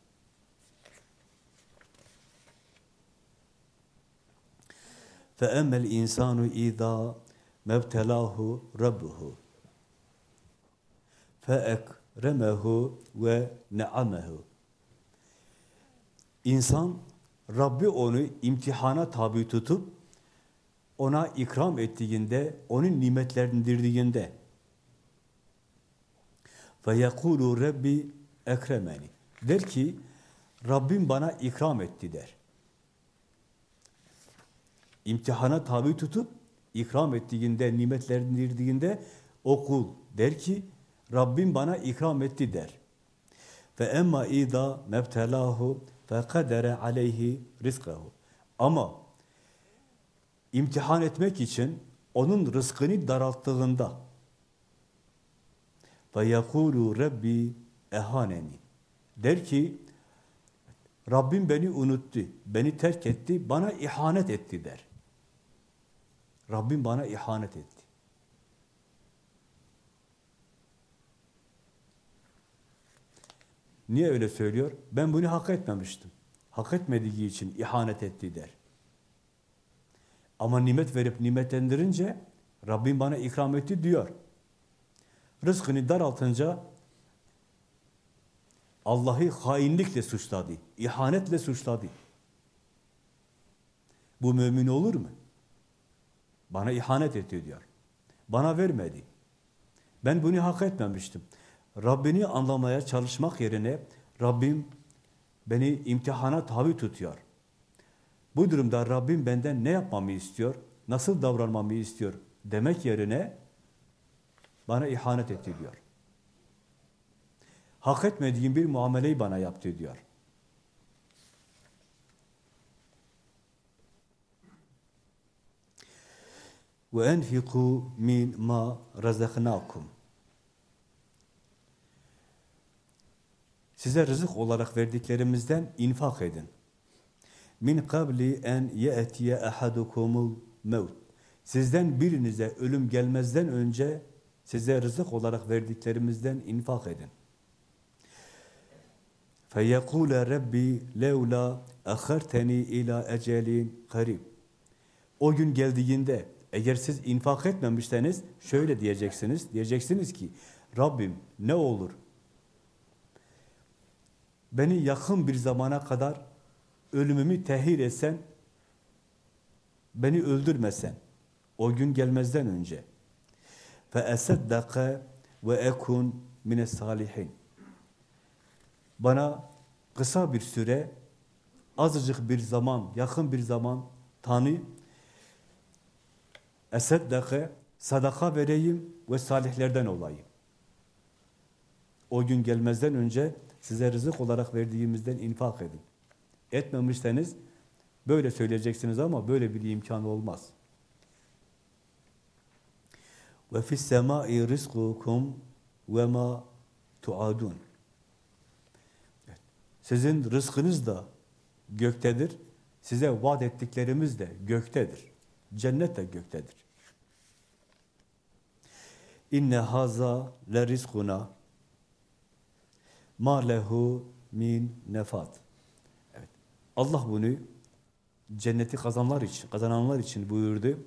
Fe emel insanu ida mebtelahu rabbuhu. Fe ekremehu ve neamehu. İnsan Rabbi onu imtihana tabi tutup ona ikram ettiğinde, onun nimetlerindirdiğinde ve yekulu Rabbi ekremeni. Der ki Rabbim bana ikram etti der. İmtihana tabi tutup, ikram ettiğinde, nimetlendirdiğinde o kul der ki Rabbim bana ikram etti der. Ve emma ida mebtelahu fe kadere aleyhi rizkahu. Ama imtihan etmek için onun rızkını daralttığında ve yekulu rabbi ehaneni der ki Rabbim beni unuttu, beni terk etti, bana ihanet etti der. Rabbim bana ihanet etti. Niye öyle söylüyor? Ben bunu hak etmemiştim. Hak etmediği için ihanet etti der. Ama nimet verip nimetlendirince Rabbim bana ikram etti diyor. Rızkını daraltınca Allah'ı hainlikle suçladı, ihanetle suçladı. Bu mümin olur mu? Bana ihanet etti diyor. Bana vermedi. Ben bunu hak etmemiştim. Rabbini anlamaya çalışmak yerine Rabbim beni imtihana tabi tutuyor. Bu durumda Rabbim benden ne yapmamı istiyor, nasıl davranmamı istiyor demek yerine bana ihanet etti diyor. Hak etmediğim bir muameleyi bana yaptı diyor. Ve enfiku min ma razaknakum. Size rızık olarak verdiklerimizden infak edin. Min kabli en ye'tiye ahadukumul mevt. Sizden birinize ölüm gelmezden önce size rızık olarak verdiklerimizden infak edin. فَيَقُولَ رَبِّي لَوْلَا اَخَرْتَنِي ila ecelin karib. O gün geldiğinde eğer siz infak etmemişseniz şöyle diyeceksiniz. Diyeceksiniz ki Rabbim ne olur beni yakın bir zamana kadar ölümümü tehir etsen beni öldürmesen o gün gelmezden önce fe eseddaka ve ekun mine salihin bana kısa bir süre azıcık bir zaman yakın bir zaman tanı eseddake, sadaka vereyim ve salihlerden olayım. O gün gelmezden önce Size rızık olarak verdiğimizden infak edin. Etmemişseniz böyle söyleyeceksiniz ama böyle bir imkan olmaz. Ve fis semai rizqukum ve ma tuadun. Sizin rızkınız da göktedir. Size vaat ettiklerimiz de göktedir. Cennet de göktedir. İnne haza le rizkuna ma lehu min nefat. Evet. Allah bunu cenneti kazanlar için, kazananlar için buyurdu.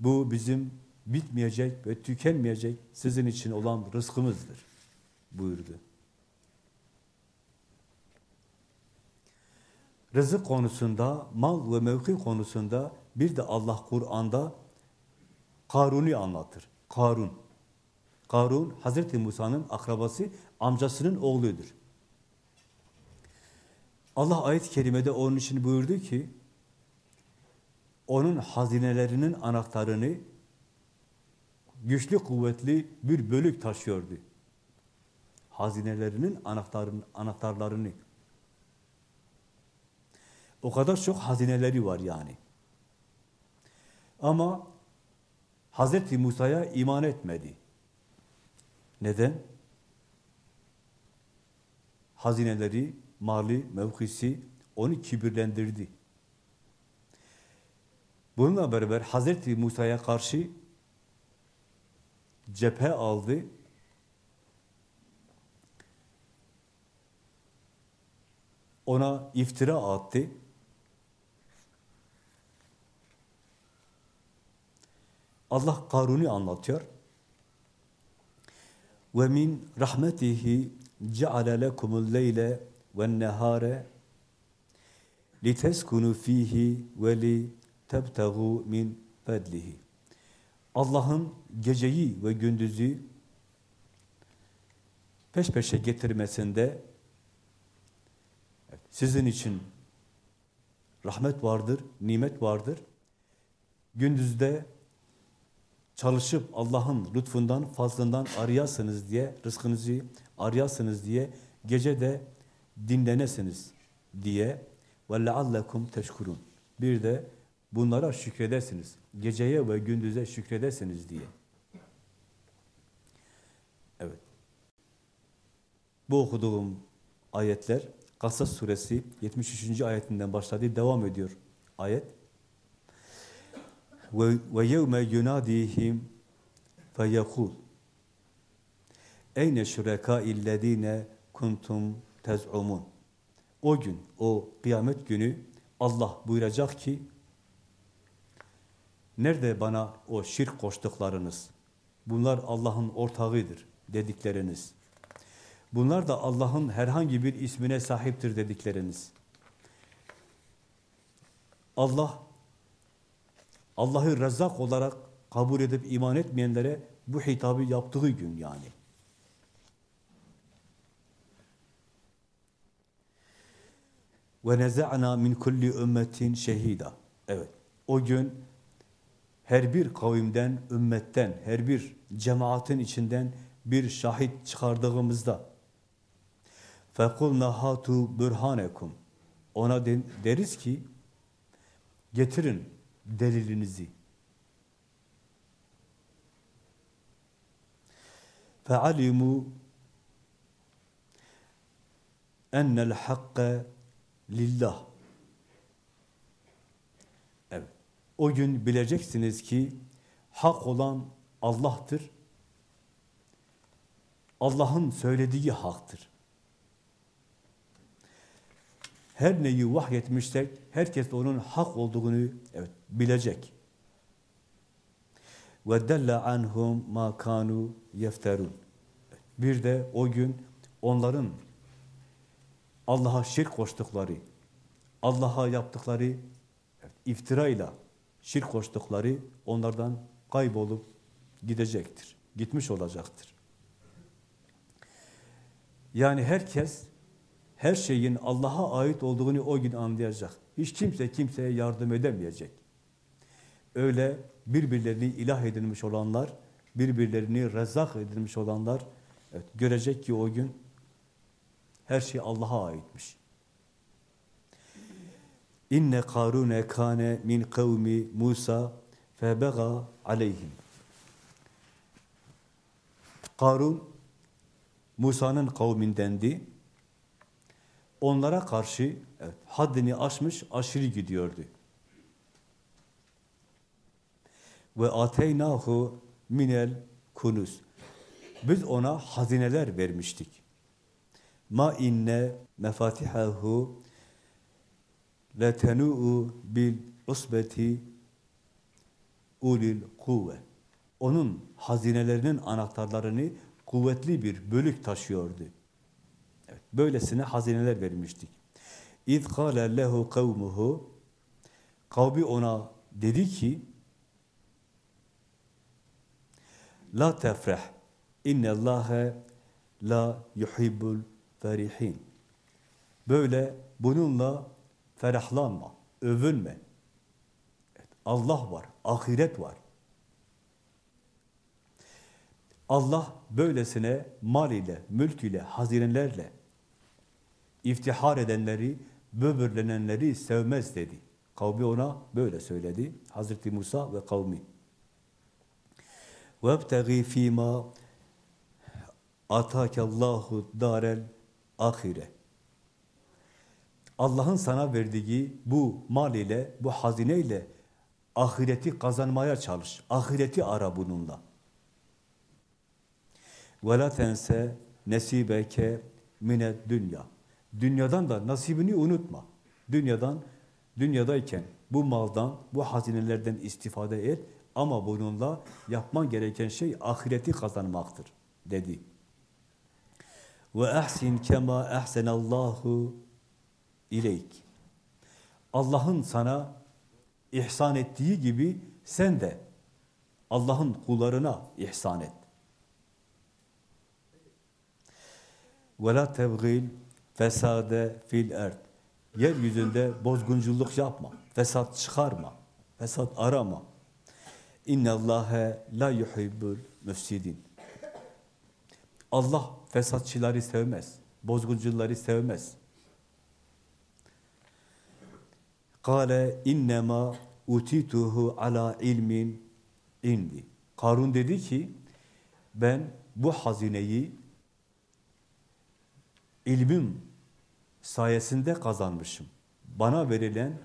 Bu bizim bitmeyecek ve tükenmeyecek sizin için olan rızkımızdır buyurdu. Rızık konusunda, mal ve mevki konusunda bir de Allah Kur'an'da Karun'u anlatır. Karun. Karun, Hazreti Musa'nın akrabası, amcasının oğludur. Allah ayet-i kerimede onun için buyurdu ki, onun hazinelerinin anahtarını güçlü kuvvetli bir bölük taşıyordu. Hazinelerinin anahtarın, anahtarlarını. O kadar çok hazineleri var yani. Ama Hazreti Musa'ya iman etmedi. Neden? Hazineleri, mali, mevkisi onu kibirlendirdi. Bununla beraber Hazreti Musa'ya karşı cephe aldı. Ona iftira attı. Allah Karun'u anlatıyor. Ve min rahmetihi ceale lekumul leyle ve nehare liteskunu fihi ve li tebtegu min fedlihi. Allah'ın geceyi ve gündüzü peş peşe getirmesinde sizin için rahmet vardır, nimet vardır. Gündüzde çalışıp Allah'ın lütfundan, fazlından arayasınız diye, rızkınızı arayasınız diye, gece de dinlenesiniz diye leallekum teşkurun. Bir de bunlara şükredesiniz. Geceye ve gündüze şükredesiniz diye. Evet. Bu okuduğum ayetler Kasas suresi 73. ayetinden başladı. Devam ediyor ayet. Ve yevme yunadihim feyekul Eyne şurekâillezîne kuntum tez'umun. O gün, o kıyamet günü Allah buyuracak ki nerede bana o şirk koştuklarınız, bunlar Allah'ın ortağıdır dedikleriniz, bunlar da Allah'ın herhangi bir ismine sahiptir dedikleriniz. Allah, Allah'ı Rezzak olarak kabul edip iman etmeyenlere bu hitabı yaptığı gün yani. Ve neza'na min kulli ümmetin şehida. Evet. O gün her bir kavimden, ümmetten, her bir cemaatin içinden bir şahit çıkardığımızda فَقُلْنَا هَاتُوا بُرْهَانَكُمْ Ona deriz ki getirin delilinizi. فَعَلِمُوا اَنَّ الْحَقَّ lillah. Evet. O gün bileceksiniz ki hak olan Allah'tır. Allah'ın söylediği haktır. Her neyi vahyetmişsek herkes onun hak olduğunu evet bilecek. Ve della anhum ma kanu yefterun. Bir de o gün onların Allah'a şirk koştukları, Allah'a yaptıkları iftirayla şirk koştukları onlardan kaybolup gidecektir. Gitmiş olacaktır. Yani herkes her şeyin Allah'a ait olduğunu o gün anlayacak. Hiç kimse kimseye yardım edemeyecek. Öyle birbirlerini ilah edilmiş olanlar, birbirlerini rezzak edilmiş olanlar evet, görecek ki o gün her şey Allah'a aitmiş. İnne Karune kane min kavmi Musa febega aleyhim. Karun Musa'nın kavmindendi. Onlara karşı evet, haddini aşmış, aşırı gidiyordu. Ve ateynahu minel kunuz. Biz ona hazineler vermiştik. Ma inne mefatihahu letenu'u bil usbeti ulil kuvve. Onun hazinelerinin anahtarlarını kuvvetli bir bölük taşıyordu. Evet, böylesine hazineler vermiştik. İz kâle lehu kavmuhu Kavmi ona dedi ki La tefreh innallâhe la yuhibbul ferihin. Böyle bununla ferahlanma, övünme. Allah var, ahiret var. Allah böylesine mal ile, mülk ile, hazinelerle iftihar edenleri, böbürlenenleri sevmez dedi. Kavmi ona böyle söyledi. Hazreti Musa ve kavmi. وَابْتَغِي ف۪ي مَا اَتَاكَ اللّٰهُ دَارَ ahire. Allah'ın sana verdiği bu mal ile, bu hazine ile ahireti kazanmaya çalış. Ahireti ara bununla. وَلَا تَنْسَ nesibeke mine dünya. Dünyadan da nasibini unutma. Dünyadan, dünyadayken bu maldan, bu hazinelerden istifade et ama bununla yapman gereken şey ahireti kazanmaktır dedi. Ve ahsin kema ahsenallahu ileyk. Allah'ın sana ihsan ettiği gibi sen de Allah'ın kullarına ihsan et. Ve la tevgil fesade fil erd. Yeryüzünde bozgunculuk yapma, fesat çıkarma, fesat arama. İnne Allahe la yuhibbul müfsidin. Allah fesatçıları sevmez. Bozguncuları sevmez. Kale innema utituhu ala ilmin indi. Karun dedi ki ben bu hazineyi ilmim sayesinde kazanmışım. Bana verilen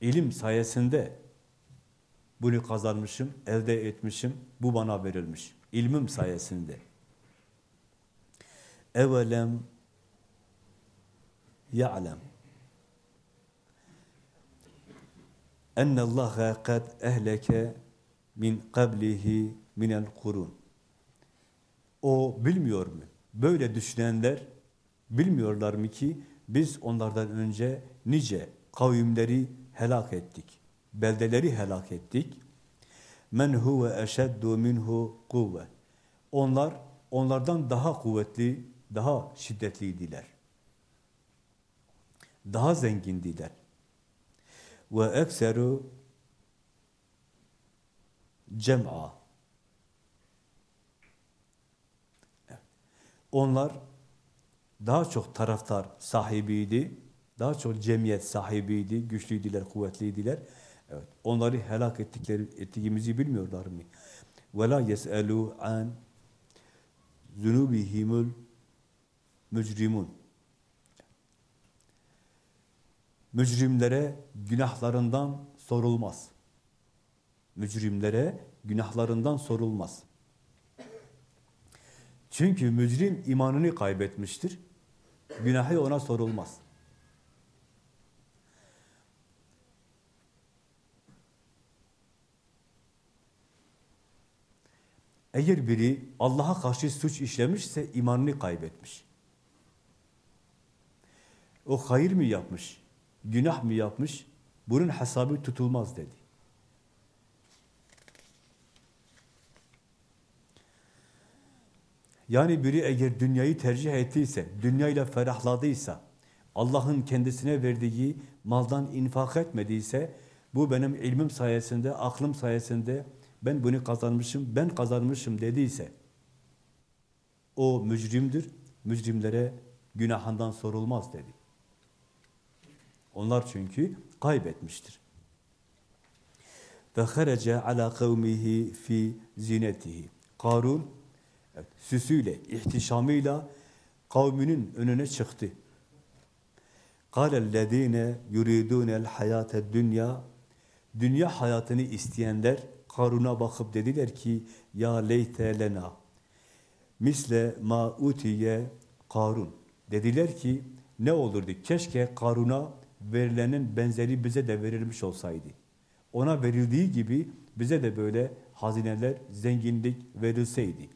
ilim sayesinde bunu kazanmışım, elde etmişim, bu bana verilmiş. İlmim sayesinde. Evelem ya'lem enne Allah kad ehleke min qablihi minel kurun. O bilmiyor mu? Böyle düşünenler bilmiyorlar mı ki biz onlardan önce nice kavimleri helak ettik. Beldeleri helak ettik. Men huve eşeddu minhu kuvve. Onlar onlardan daha kuvvetli, daha şiddetliydiler. Daha zengindiler. Ve ekseru cem'a. Onlar daha çok taraftar sahibiydi, daha çok cemiyet sahibiydi, güçlüydüler, kuvvetliydiler. Evet, onları helak ettikleri ettiğimizi bilmiyorlar mı? Ve la yeselu an zunubihimul mücrimun. Mücrimlere günahlarından sorulmaz. Mücrimlere günahlarından sorulmaz. Çünkü mücrim imanını kaybetmiştir. Günahı ona sorulmaz. Eğer biri Allah'a karşı suç işlemişse imanını kaybetmiş. O hayır mı yapmış, günah mı yapmış, bunun hesabı tutulmaz dedi. Yani biri eğer dünyayı tercih ettiyse, dünyayla ferahladıysa, Allah'ın kendisine verdiği maldan infak etmediyse, bu benim ilmim sayesinde, aklım sayesinde ben bunu kazanmışım, ben kazanmışım dediyse, o mücrimdir, mücrimlere günahından sorulmaz dedi. Onlar çünkü kaybetmiştir. Ve harece ala kavmihi fi zinetihi. Karun evet, süsüyle, ihtişamıyla kavminin önüne çıktı. قَالَ الَّذ۪ينَ يُرِيدُونَ الْحَيَاةَ dünya Dünya hayatını isteyenler Karun'a bakıp dediler ki ya leyte lena misle ma utiye Karun. Dediler ki ne olurdu? Keşke Karun'a verilenin benzeri bize de verilmiş olsaydı. Ona verildiği gibi bize de böyle hazineler, zenginlik verilseydi.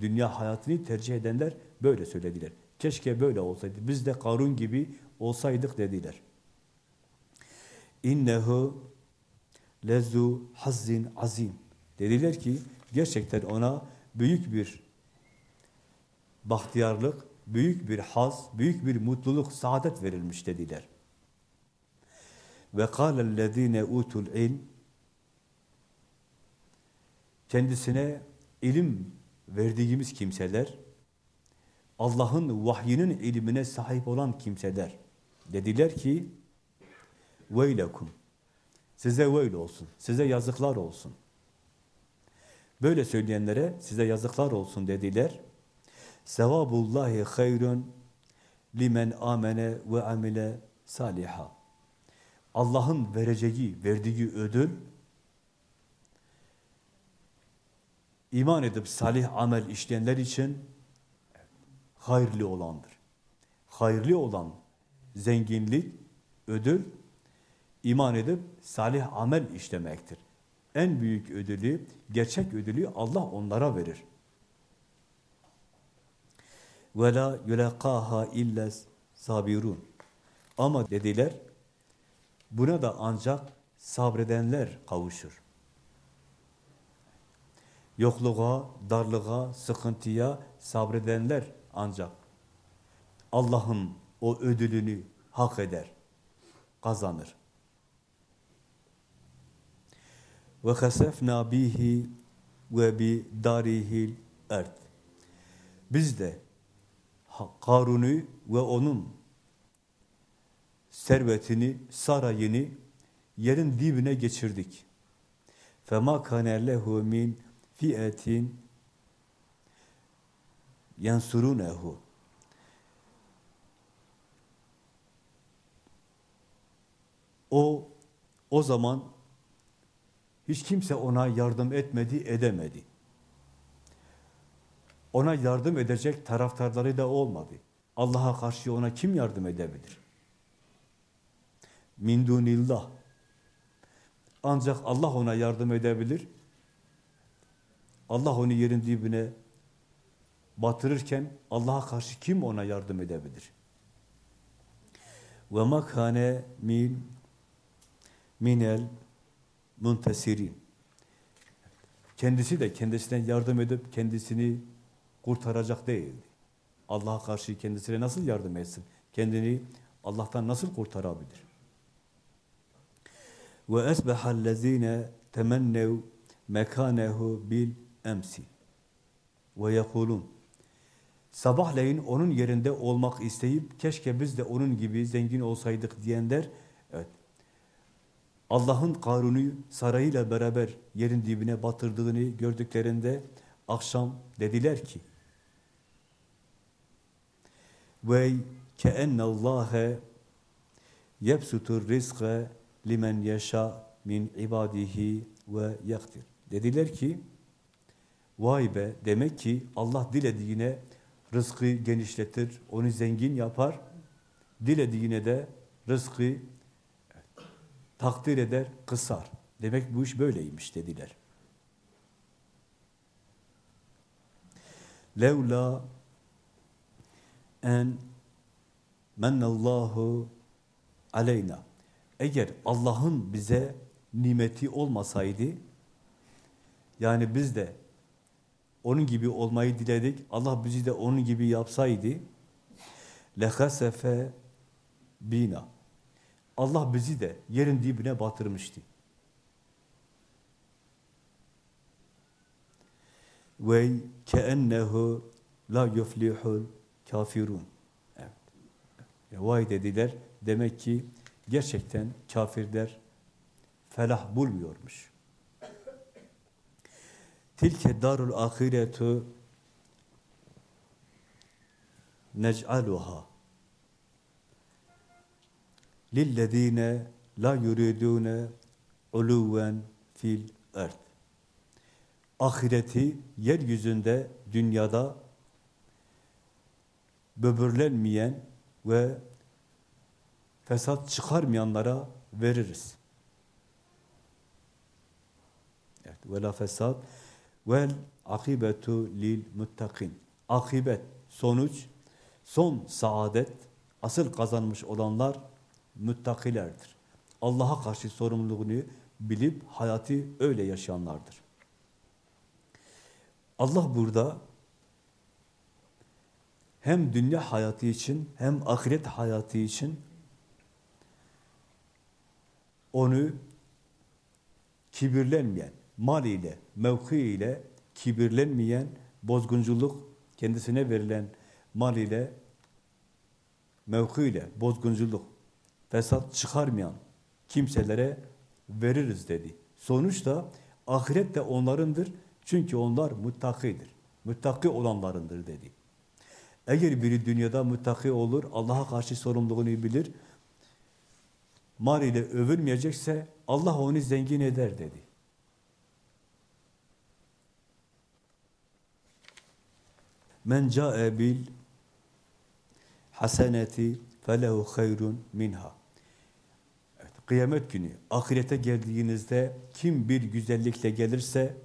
Dünya hayatını tercih edenler böyle söylediler. Keşke böyle olsaydı. Biz de Karun gibi olsaydık dediler. İnnehu lezu hazzin azim. Dediler ki gerçekten ona büyük bir bahtiyarlık, büyük bir haz, büyük bir mutluluk, saadet verilmiş dediler. Ve kâlellezîne utul ilm kendisine ilim verdiğimiz kimseler Allah'ın vahyinin ilmine sahip olan kimseler dediler ki veylekum size veil olsun, size yazıklar olsun. Böyle söyleyenlere size yazıklar olsun dediler. Sevabullahi hayrun limen amene ve amile saliha. Allah'ın vereceği, verdiği ödül iman edip salih amel işleyenler için hayırlı olandır. Hayırlı olan zenginlik, ödül iman edip salih amel işlemektir. En büyük ödülü, gerçek ödülü Allah onlara verir. وَلَا يُلَقَاهَا اِلَّا sabirun. Ama dediler, buna da ancak sabredenler kavuşur. Yokluğa, darlığa, sıkıntıya sabredenler ancak Allah'ın o ödülünü hak eder, kazanır. Ve hasefna bihi ve bi darihil erd. Biz de Karun'u ve onun servetini, sarayını yerin dibine geçirdik. Fema kane lehu min fiyetin yansurunehu. O o zaman hiç kimse ona yardım etmedi, edemedi. Ona yardım edecek taraftarları da olmadı. Allah'a karşı ona kim yardım edebilir? Min dunillah. Ancak Allah ona yardım edebilir. Allah onu yerin dibine batırırken Allah'a karşı kim ona yardım edebilir? Ve makane min minel muntesirin. Kendisi de kendisinden yardım edip kendisini kurtaracak değildi. Allah'a karşı kendisine nasıl yardım etsin? Kendini Allah'tan nasıl kurtarabilir? Ve esbahallezine temennev mekanehu bil emsi ve yekulun sabahleyin onun yerinde olmak isteyip keşke biz de onun gibi zengin olsaydık diyenler Allah'ın Karun'u sarayıyla beraber yerin dibine batırdığını gördüklerinde akşam dediler ki ve keennallâhe yebsutur rizqe limen yaşa min ibadihi ve yaktir. Dediler ki vay be demek ki Allah dilediğine rızkı genişletir, onu zengin yapar. Dilediğine de rızkı takdir eder, kısar. Demek bu iş böyleymiş dediler. Levla en mennallahu aleyna. Eğer Allah'ın bize nimeti olmasaydı, yani biz de onun gibi olmayı diledik, Allah bizi de onun gibi yapsaydı, lehasefe bina. Allah bizi de yerin dibine batırmıştı. Ve keennehu la yuflihul kafirun. Evet. Vay dediler. Demek ki gerçekten kafirler felah bulmuyormuş. Tilke darul ahiretu nec'aluha lillezine la yuridune uluven fil erd. Ahireti yeryüzünde, dünyada böbürlenmeyen ve fesat çıkarmayanlara veririz. Evet, ve la fesat vel akibetu lil muttakin. Akibet, sonuç, son saadet, asıl kazanmış olanlar müttakilerdir. Allah'a karşı sorumluluğunu bilip hayatı öyle yaşayanlardır. Allah burada hem dünya hayatı için hem ahiret hayatı için onu kibirlenmeyen, mal ile, mevki ile kibirlenmeyen, bozgunculuk kendisine verilen mal ile, mevki ile, bozgunculuk, fesat çıkarmayan kimselere veririz dedi. Sonuçta ahiret de onlarındır. Çünkü onlar muttakidir. Muttaki olanlarındır dedi. Eğer biri dünyada muttaki olur, Allah'a karşı sorumluluğunu bilir, mal ile övülmeyecekse Allah onu zengin eder dedi. Men ca'e bil haseneti felehu hayrun minha. Kıyamet günü ahirete geldiğinizde kim bir güzellikle gelirse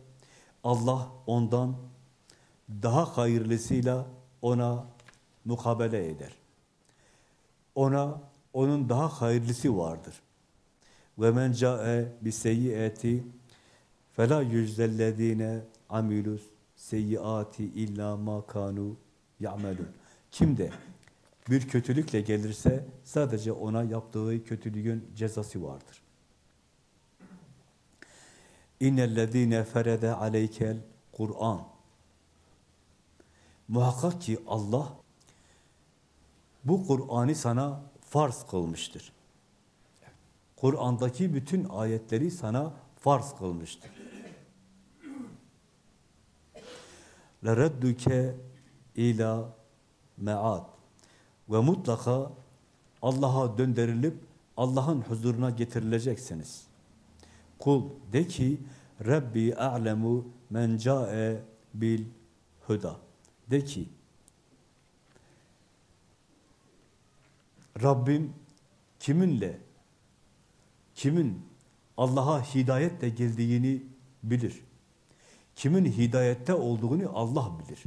Allah ondan daha hayırlısıyla ona mukabele eder. Ona onun daha hayırlısı vardır. Ve men ca'e bi seyyiati fela yüzdellezine amilus seyyiati illa ma kanu ya'melun. Kim de bir kötülükle gelirse sadece ona yaptığı kötülüğün cezası vardır. İnnellezîne ferede aleykel Kur'an. Muhakkak ki Allah bu Kur'an'ı sana farz kılmıştır. Kur'an'daki bütün ayetleri sana farz kılmıştır. لَرَدُّكَ ila me'ad ve mutlaka Allah'a döndürülüp Allah'ın huzuruna getirileceksiniz. Kul de ki Rabbi a'lemu men ca'e bil huda. De ki Rabbim kiminle kimin Allah'a hidayetle geldiğini bilir. Kimin hidayette olduğunu Allah bilir.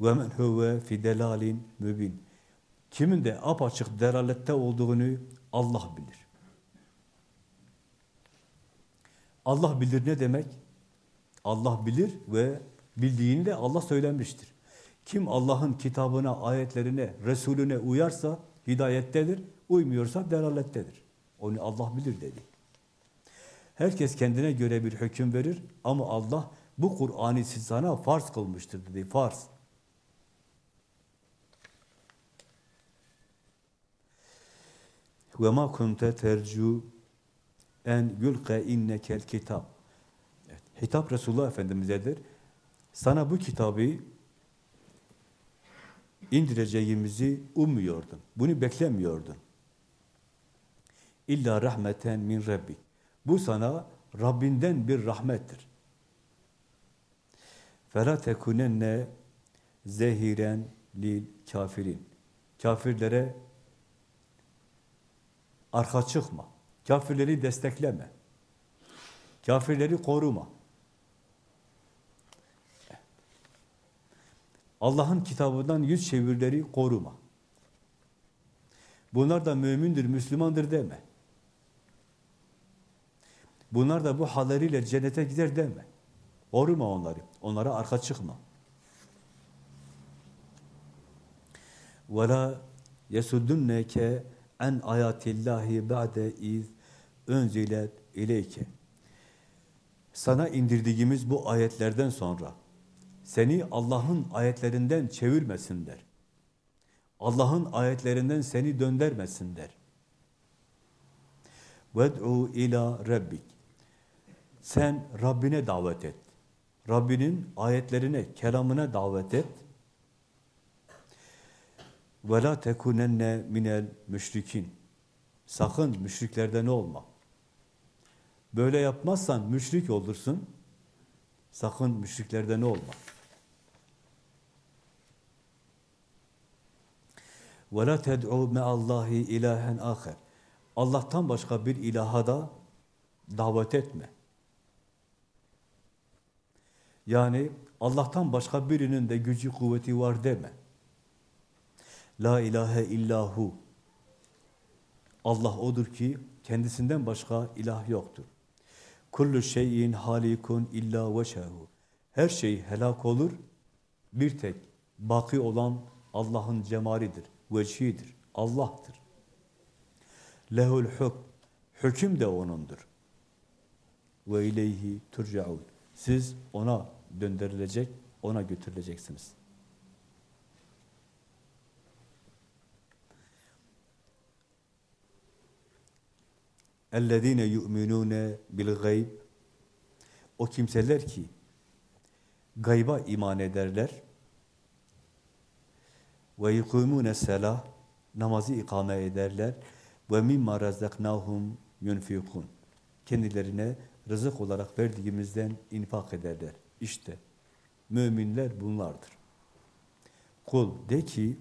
Ve men huve fi delalin mübin. Kimin de apaçık delalette olduğunu Allah bilir. Allah bilir ne demek? Allah bilir ve bildiğini de Allah söylemiştir. Kim Allah'ın kitabına, ayetlerine, Resulüne uyarsa hidayettedir, uymuyorsa delalettedir. Onu Allah bilir dedi. Herkes kendine göre bir hüküm verir ama Allah bu Kur'an'ı sana farz kılmıştır dedi. Farz. Ma kunte tercu en yulqa innekel kitab. Evet, hitap Resulullah Efendimiz'edir. Sana bu kitabı indireceğimizi ummuyordun. Bunu beklemiyordun. İlla rahmeten min Rabbi. Bu sana Rabbinden bir rahmettir. Fela tekunenne zehiren lil kafirin. Kafirlere arka çıkma. Kafirleri destekleme. Kafirleri koruma. Allah'ın kitabından yüz çevirileri koruma. Bunlar da mümindir, Müslümandır deme. Bunlar da bu halleriyle cennete gider deme. Koruma onları. Onlara arka çıkma. وَلَا يَسُدُّنَّكَ en ayatillahi ba'de iz önzilet ileyke. Sana indirdiğimiz bu ayetlerden sonra seni Allah'ın ayetlerinden çevirmesinler. Allah'ın ayetlerinden seni döndürmesinler. Ved'u ila rabbik. Sen Rabbine davet et. Rabbinin ayetlerine, kelamına davet et. La tekunenne minel müşrikin. Sakın müşriklerden olma. Böyle yapmazsan müşrik olursun. Sakın müşriklerden olma. Ve la ted'u me'allahi ilahen aher. Allah'tan başka bir ilaha da davet etme. Yani Allah'tan başka birinin de gücü kuvveti var deme. La ilahe illahu. Allah odur ki kendisinden başka ilah yoktur. Kullu şeyin halikun illa veşehu. Her şey helak olur. Bir tek baki olan Allah'ın cemalidir, vecihidir, Allah'tır. Lehul huk. Hüküm de O'nundur. Ve ileyhi turcaun. Siz O'na döndürülecek, O'na götürüleceksiniz. اَلَّذ۪ينَ يُؤْمِنُونَ بِالْغَيْبِ O kimseler ki gayba iman ederler ve yukumune selah namazı ikame ederler ve mimma razaknahum yunfikun kendilerine rızık olarak verdiğimizden infak ederler. İşte müminler bunlardır. Kul de ki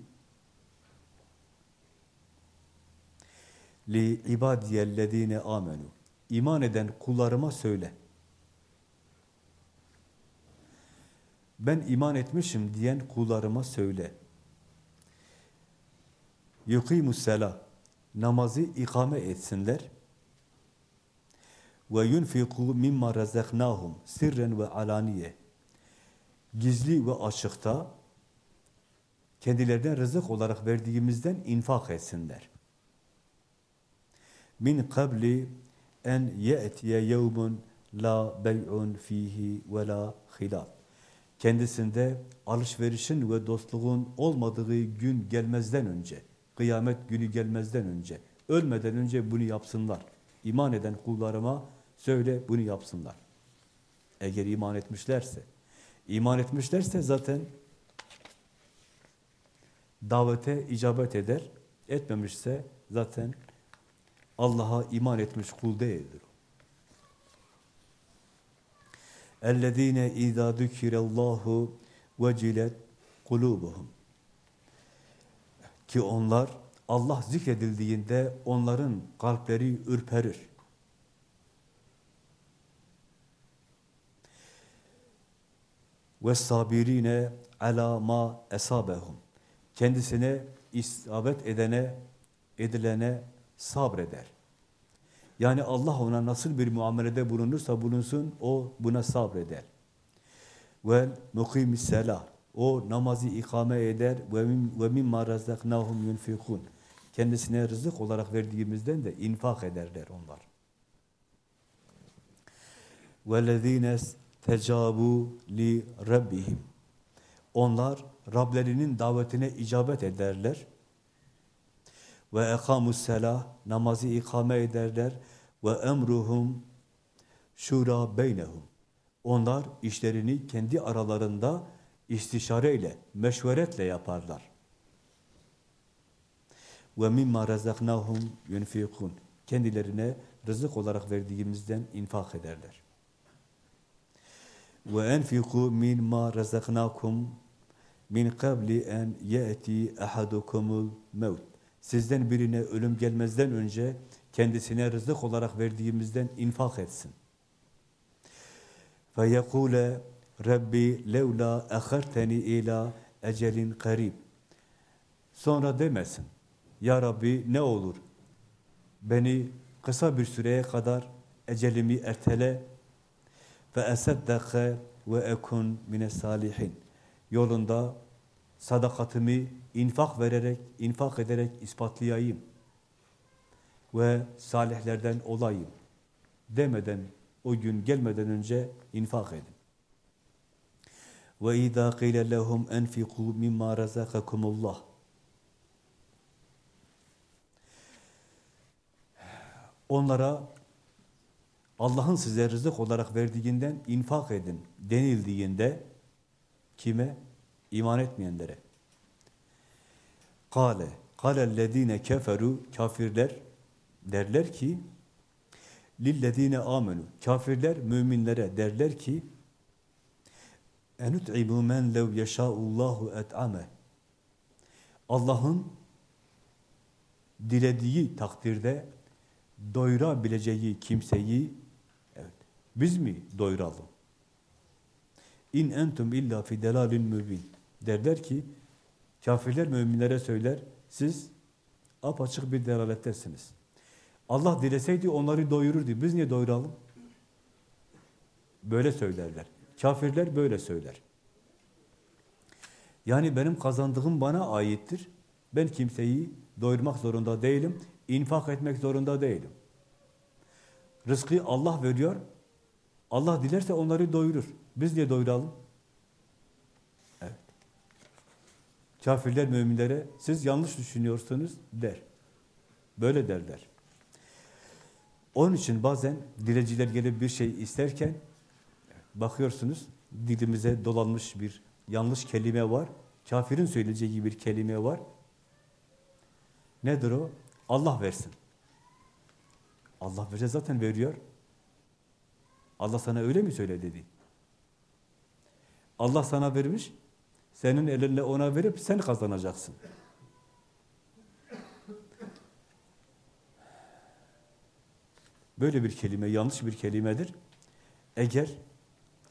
li ibadiyellezine amenu. İman eden kullarıma söyle. Ben iman etmişim diyen kullarıma söyle. Yukimus sela. Namazı ikame etsinler. Ve yunfiku mimma razaknahum sirren ve alaniye. Gizli ve açıkta kendilerine rızık olarak verdiğimizden infak etsinler min kabli en ye'tiye yevmun la bey'un fihi ve la hilal. Kendisinde alışverişin ve dostluğun olmadığı gün gelmezden önce, kıyamet günü gelmezden önce, ölmeden önce bunu yapsınlar. İman eden kullarıma söyle bunu yapsınlar. Eğer iman etmişlerse, iman etmişlerse zaten davete icabet eder, etmemişse zaten Allah'a iman etmiş kul değildir. اَلَّذ۪ينَ اِذَا ذُكِرَ اللّٰهُ وَجِلَتْ قُلُوبُهُمْ Ki onlar Allah zikredildiğinde onların kalpleri ürperir. وَالصَّابِر۪ينَ عَلَى مَا اَسَابَهُمْ Kendisine isabet edene, edilene sabreder. Yani Allah ona nasıl bir muamelede bulunursa bulunsun, o buna sabreder. Ve mukimis selah. O namazı ikame eder ve min ve mimma razaknahum yunfikun. Kendisine rızık olarak verdiğimizden de infak ederler onlar. وَالَّذ۪ينَ tecabu li rabbihim. Onlar Rablerinin davetine icabet ederler. Ve ekamus selah namazı ikame ederler ve emruhum şura beynehum. Onlar işlerini kendi aralarında istişareyle, meşveretle yaparlar. Ve mimma razaknahum yunfikun. Kendilerine rızık olarak verdiğimizden infak ederler. Ve enfiku mimma razaknakum min qabli en yeti ahadukumul mevt. Sizden birine ölüm gelmezden önce kendisine rızık olarak verdiğimizden infak etsin. Ve yekule Rabbi levla akharteni ila ecelin karib. Sonra demesin. Ya Rabbi ne olur? Beni kısa bir süreye kadar ecelimi ertele ve esaddaka ve ekun mine salihin. Yolunda sadakatimi infak vererek, infak ederek ispatlayayım ve salihlerden olayım demeden, o gün gelmeden önce infak edin. Ve izâ qîle lehum enfikû mimmâ razakakumullah. Onlara Allah'ın size rızık olarak verdiğinden infak edin denildiğinde kime? İman etmeyenlere. Kale, kalellezine keferu kafirler derler ki lillezine amenu kafirler müminlere derler ki enut'imu men lev yeşâullahu et'ame Allah'ın dilediği takdirde doyurabileceği kimseyi evet, biz mi doyuralım? İn entum illa fi delalin mübin. Derler ki kafirler müminlere söyler siz apaçık bir delalettesiniz. Allah dileseydi onları doyururdu. Biz niye doyuralım? Böyle söylerler. Kafirler böyle söyler. Yani benim kazandığım bana aittir. Ben kimseyi doyurmak zorunda değilim. infak etmek zorunda değilim. Rızkı Allah veriyor. Allah dilerse onları doyurur. Biz niye doyuralım? Evet. Kafirler müminlere siz yanlış düşünüyorsunuz der. Böyle derler. Onun için bazen dileciler gelip bir şey isterken bakıyorsunuz dilimize dolanmış bir yanlış kelime var. Kafirin söyleyeceği bir kelime var. Nedir o? Allah versin. Allah verse zaten veriyor. Allah sana öyle mi söyle dedi. Allah sana vermiş, senin elinle ona verip sen kazanacaksın. Böyle bir kelime yanlış bir kelimedir. Eğer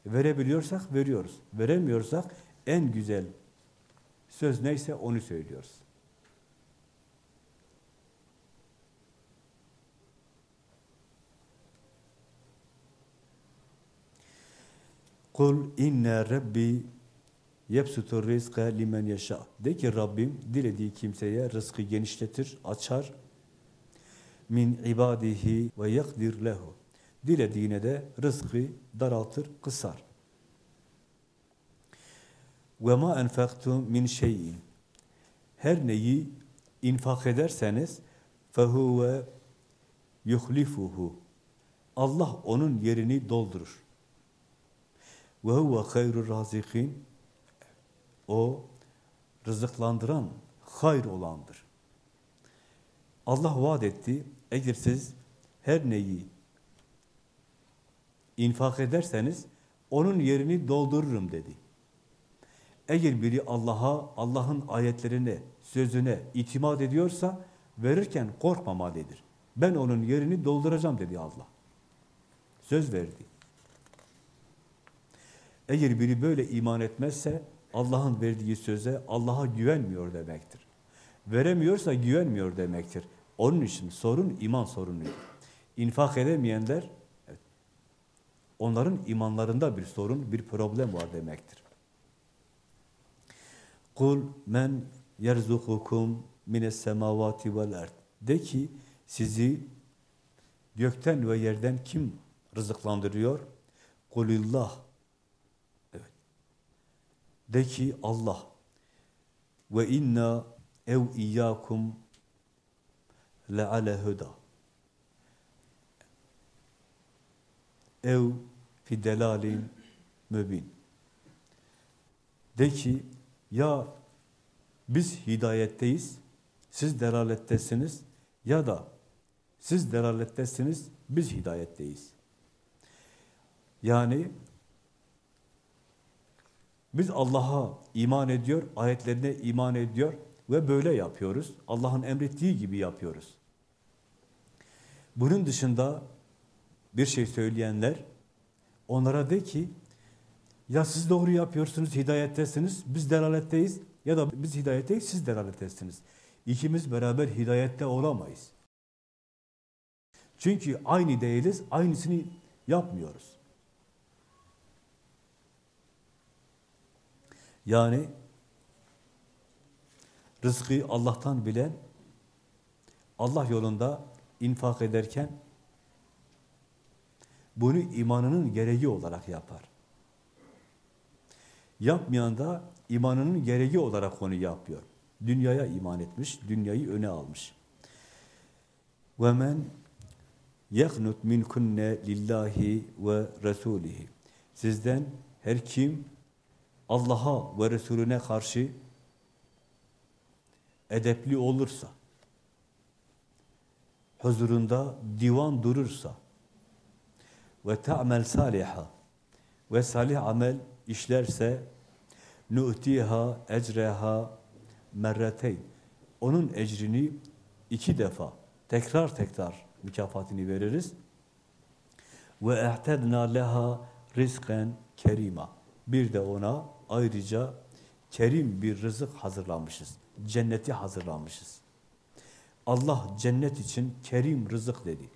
verebiliyorsak veriyoruz. Veremiyorsak en güzel söz neyse onu söylüyoruz. Kul inne rabbi yepsutur rizqa limen yaşa. De ki Rabbim dilediği kimseye rızkı genişletir, açar. min ibadihi ve yakdir lehu. Dilediğine de rızkı daraltır, kısar. Ve ma enfaktum min şeyin. Her neyi infak ederseniz fehuve yuhlifuhu. Allah onun yerini doldurur. Ve huve hayrur razikin. O rızıklandıran hayır olandır. Allah vaat etti. Eğer siz her neyi infak ederseniz onun yerini doldururum dedi. Eğer biri Allah'a, Allah'ın ayetlerine, sözüne itimat ediyorsa verirken korkmamalıdır. Ben onun yerini dolduracağım dedi Allah. Söz verdi. Eğer biri böyle iman etmezse Allah'ın verdiği söze Allah'a güvenmiyor demektir. Veremiyorsa güvenmiyor demektir. Onun için sorun iman sorunudur. İnfak edemeyenler onların imanlarında bir sorun, bir problem var demektir. Kul men yerzukukum mines semavati vel ard. De ki sizi gökten ve yerden kim rızıklandırıyor? Kulillah. De ki Allah. Ve inna ev iyyakum le ale huda. Ev fi delalin mübin. De ki ya biz hidayetteyiz, siz delalettesiniz ya da siz delalettesiniz, biz hidayetteyiz. Yani biz Allah'a iman ediyor, ayetlerine iman ediyor ve böyle yapıyoruz. Allah'ın emrettiği gibi yapıyoruz. Bunun dışında bir şey söyleyenler onlara de ki ya siz doğru yapıyorsunuz, hidayettesiniz, biz delaletteyiz ya da biz hidayetteyiz, siz delalettesiniz. İkimiz beraber hidayette olamayız. Çünkü aynı değiliz, aynısını yapmıyoruz. Yani rızkı Allah'tan bilen, Allah yolunda infak ederken bunu imanının gereği olarak yapar. Yapmayan da imanının gereği olarak onu yapıyor. Dünyaya iman etmiş, dünyayı öne almış. وَمَنْ يَخْنُتْ مِنْ كُنَّ لِلّٰهِ وَرَسُولِهِ Sizden her kim Allah'a ve Resulüne karşı edepli olursa, huzurunda divan durursa ve ta'mel saliha ve salih amel işlerse nu'tiha ecreha merreteyn onun ecrini iki defa tekrar tekrar mükafatını veririz. Ve ehtedna leha rizken kerima. Bir de ona ayrıca kerim bir rızık hazırlamışız. Cenneti hazırlamışız. Allah cennet için kerim rızık dedi.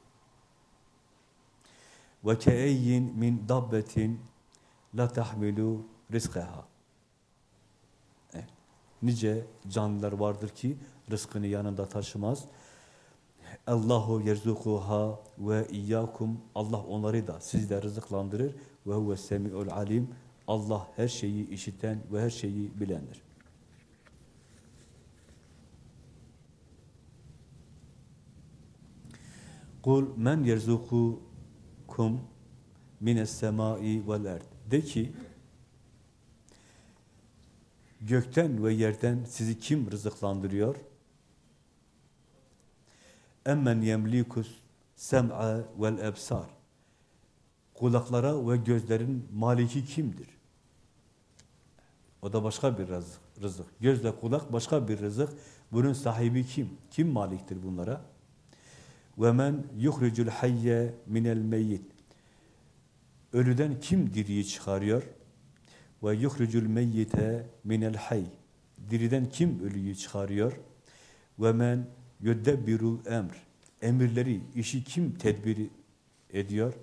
Ve keeyyin min dabbetin la tahmilu rizkaha. Evet. Nice canlılar vardır ki rızkını yanında taşımaz. Allahu yerzukuha ve iyyakum. Allah onları da sizle rızıklandırır ve huve semiul alim. Allah her şeyi işiten ve her şeyi bilendir. Kul men yerzukukum mines semai vel erd. De ki gökten ve yerden sizi kim rızıklandırıyor? Emmen yemlikus sem'a vel ebsar Kulaklara ve gözlerin maliki kimdir? O da başka bir rızık. rızık. Gözle kulak başka bir rızık. Bunun sahibi kim? Kim maliktir bunlara? وَمَنْ يُخْرِجُ الْحَيَّ مِنَ الْمَيِّتِ Ölüden kim diriyi çıkarıyor? Ve yuhrucul meyyite minel hayy. Diriden kim ölüyü çıkarıyor? Ve men yudebbirul emr. Emirleri, işi kim tedbir ediyor?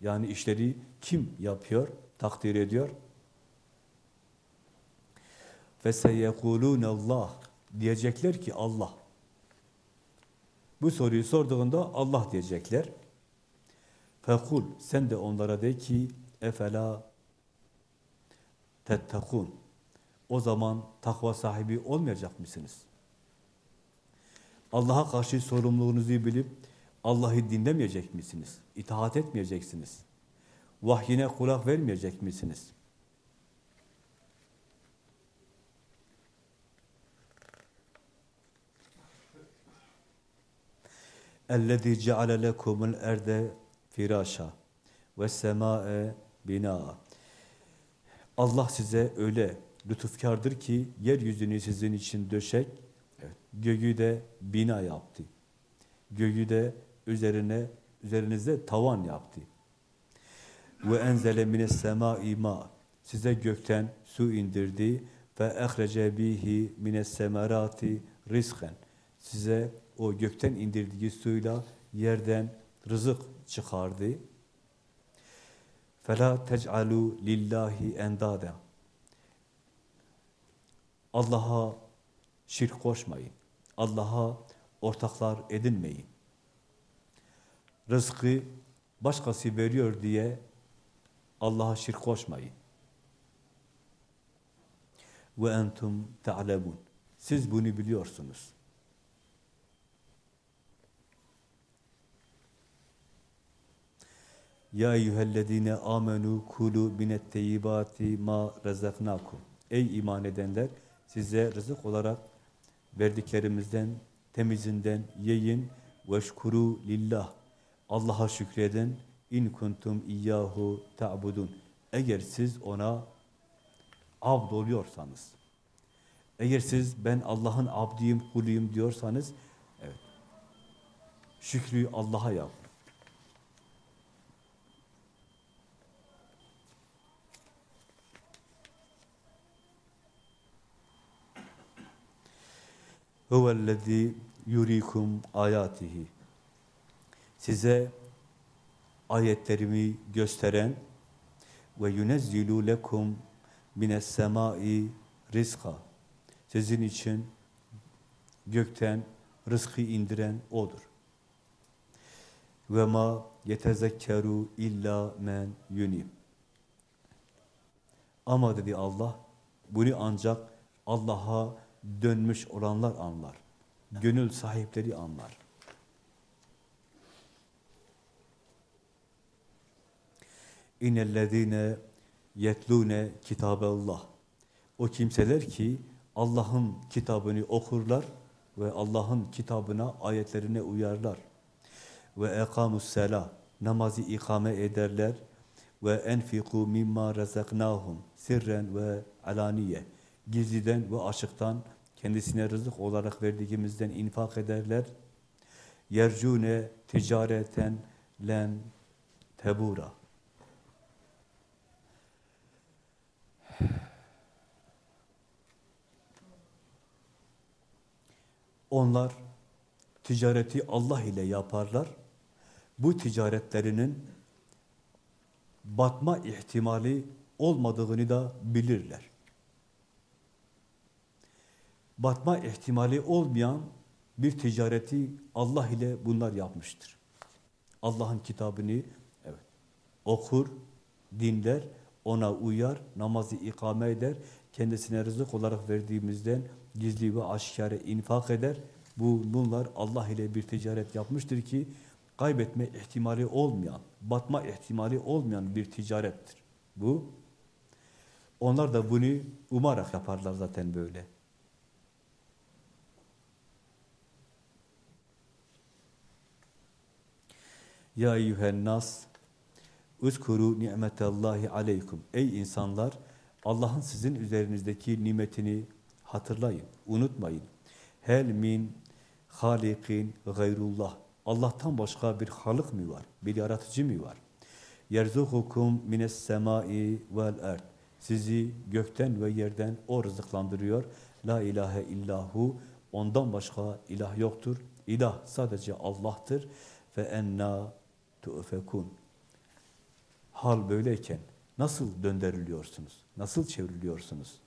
Yani işleri kim yapıyor, takdir ediyor? Seyekulun Allah. Diyecekler ki Allah. Bu soruyu sorduğunda Allah diyecekler. Fekul sen de onlara de ki efela tettekun. O zaman takva sahibi olmayacak mısınız? Allah'a karşı sorumluluğunuzu bilip Allah'ı dinlemeyecek misiniz? İtaat etmeyeceksiniz. Vahyine kulak vermeyecek misiniz? اَلَّذ۪ي جَعَلَ لَكُمُ الْاَرْدَ firâşa ve semâe binâ. Allah size öyle lütufkardır ki yeryüzünü sizin için döşek, evet, göğü de bina yaptı. Göğü de üzerine üzerinizde tavan yaptı. Ve enzele mine sema ima size gökten su indirdi ve ehrece bihi mine semerati rizken size o gökten indirdiği suyla yerden rızık çıkardı. Fela tec'alu lillahi endade. Allah'a şirk koşmayın. Allah'a ortaklar edinmeyin. Rızkı başkası veriyor diye Allah'a şirk koşmayın. Ve entum ta'lemun. Siz bunu biliyorsunuz. Ya eyyühellezine amenu kulu minet teyyibati ma rezaknakum. Ey iman edenler size rızık olarak verdiklerimizden temizinden yiyin veşkuru lillah. Allah'a şükredin in kuntum iyyahu ta'budun. Eğer siz ona abd oluyorsanız, eğer siz ben Allah'ın abdiyim, kuluyum diyorsanız, evet, şükrü Allah'a yapın. huvellezî yurikum ayatihi. Size ayetlerimi gösteren ve yunezzilu lekum mines semai rizka. Sizin için gökten rızkı indiren odur. Ve ma yetezekkeru illa men yunim. Ama dedi Allah, bunu ancak Allah'a dönmüş olanlar anlar. Gönül sahipleri anlar. İnnellezîne yetlûne kitâbellah. O kimseler ki Allah'ın kitabını okurlar ve Allah'ın kitabına, ayetlerine uyarlar. Ve ekamus sela namazı ikame ederler ve enfiku mimma razaknahum sirren ve alaniye gizliden ve açıktan kendisine rızık olarak verdiğimizden infak ederler. Yercune ticareten len tebura. Onlar ticareti Allah ile yaparlar. Bu ticaretlerinin batma ihtimali olmadığını da bilirler batma ihtimali olmayan bir ticareti Allah ile bunlar yapmıştır. Allah'ın kitabını evet okur, dinler, ona uyar, namazı ikame eder, kendisine rızık olarak verdiğimizden gizli ve aşikare infak eder. Bu bunlar Allah ile bir ticaret yapmıştır ki kaybetme ihtimali olmayan, batma ihtimali olmayan bir ticarettir. Bu onlar da bunu umarak yaparlar zaten böyle. Ya eyyühen nas Uzkuru ni'metallahi aleykum. Ey insanlar! Allah'ın sizin üzerinizdeki nimetini hatırlayın, unutmayın. Hel min halikin gayrullah. Allah'tan başka bir halık mı var? Bir yaratıcı mı var? Yerzuhukum mines semai vel erd. Sizi gökten ve yerden o rızıklandırıyor. La ilahe illahu. Ondan başka ilah yoktur. İlah sadece Allah'tır. Ve enna tu'fekun. Hal böyleyken nasıl döndürülüyorsunuz? Nasıl çevriliyorsunuz?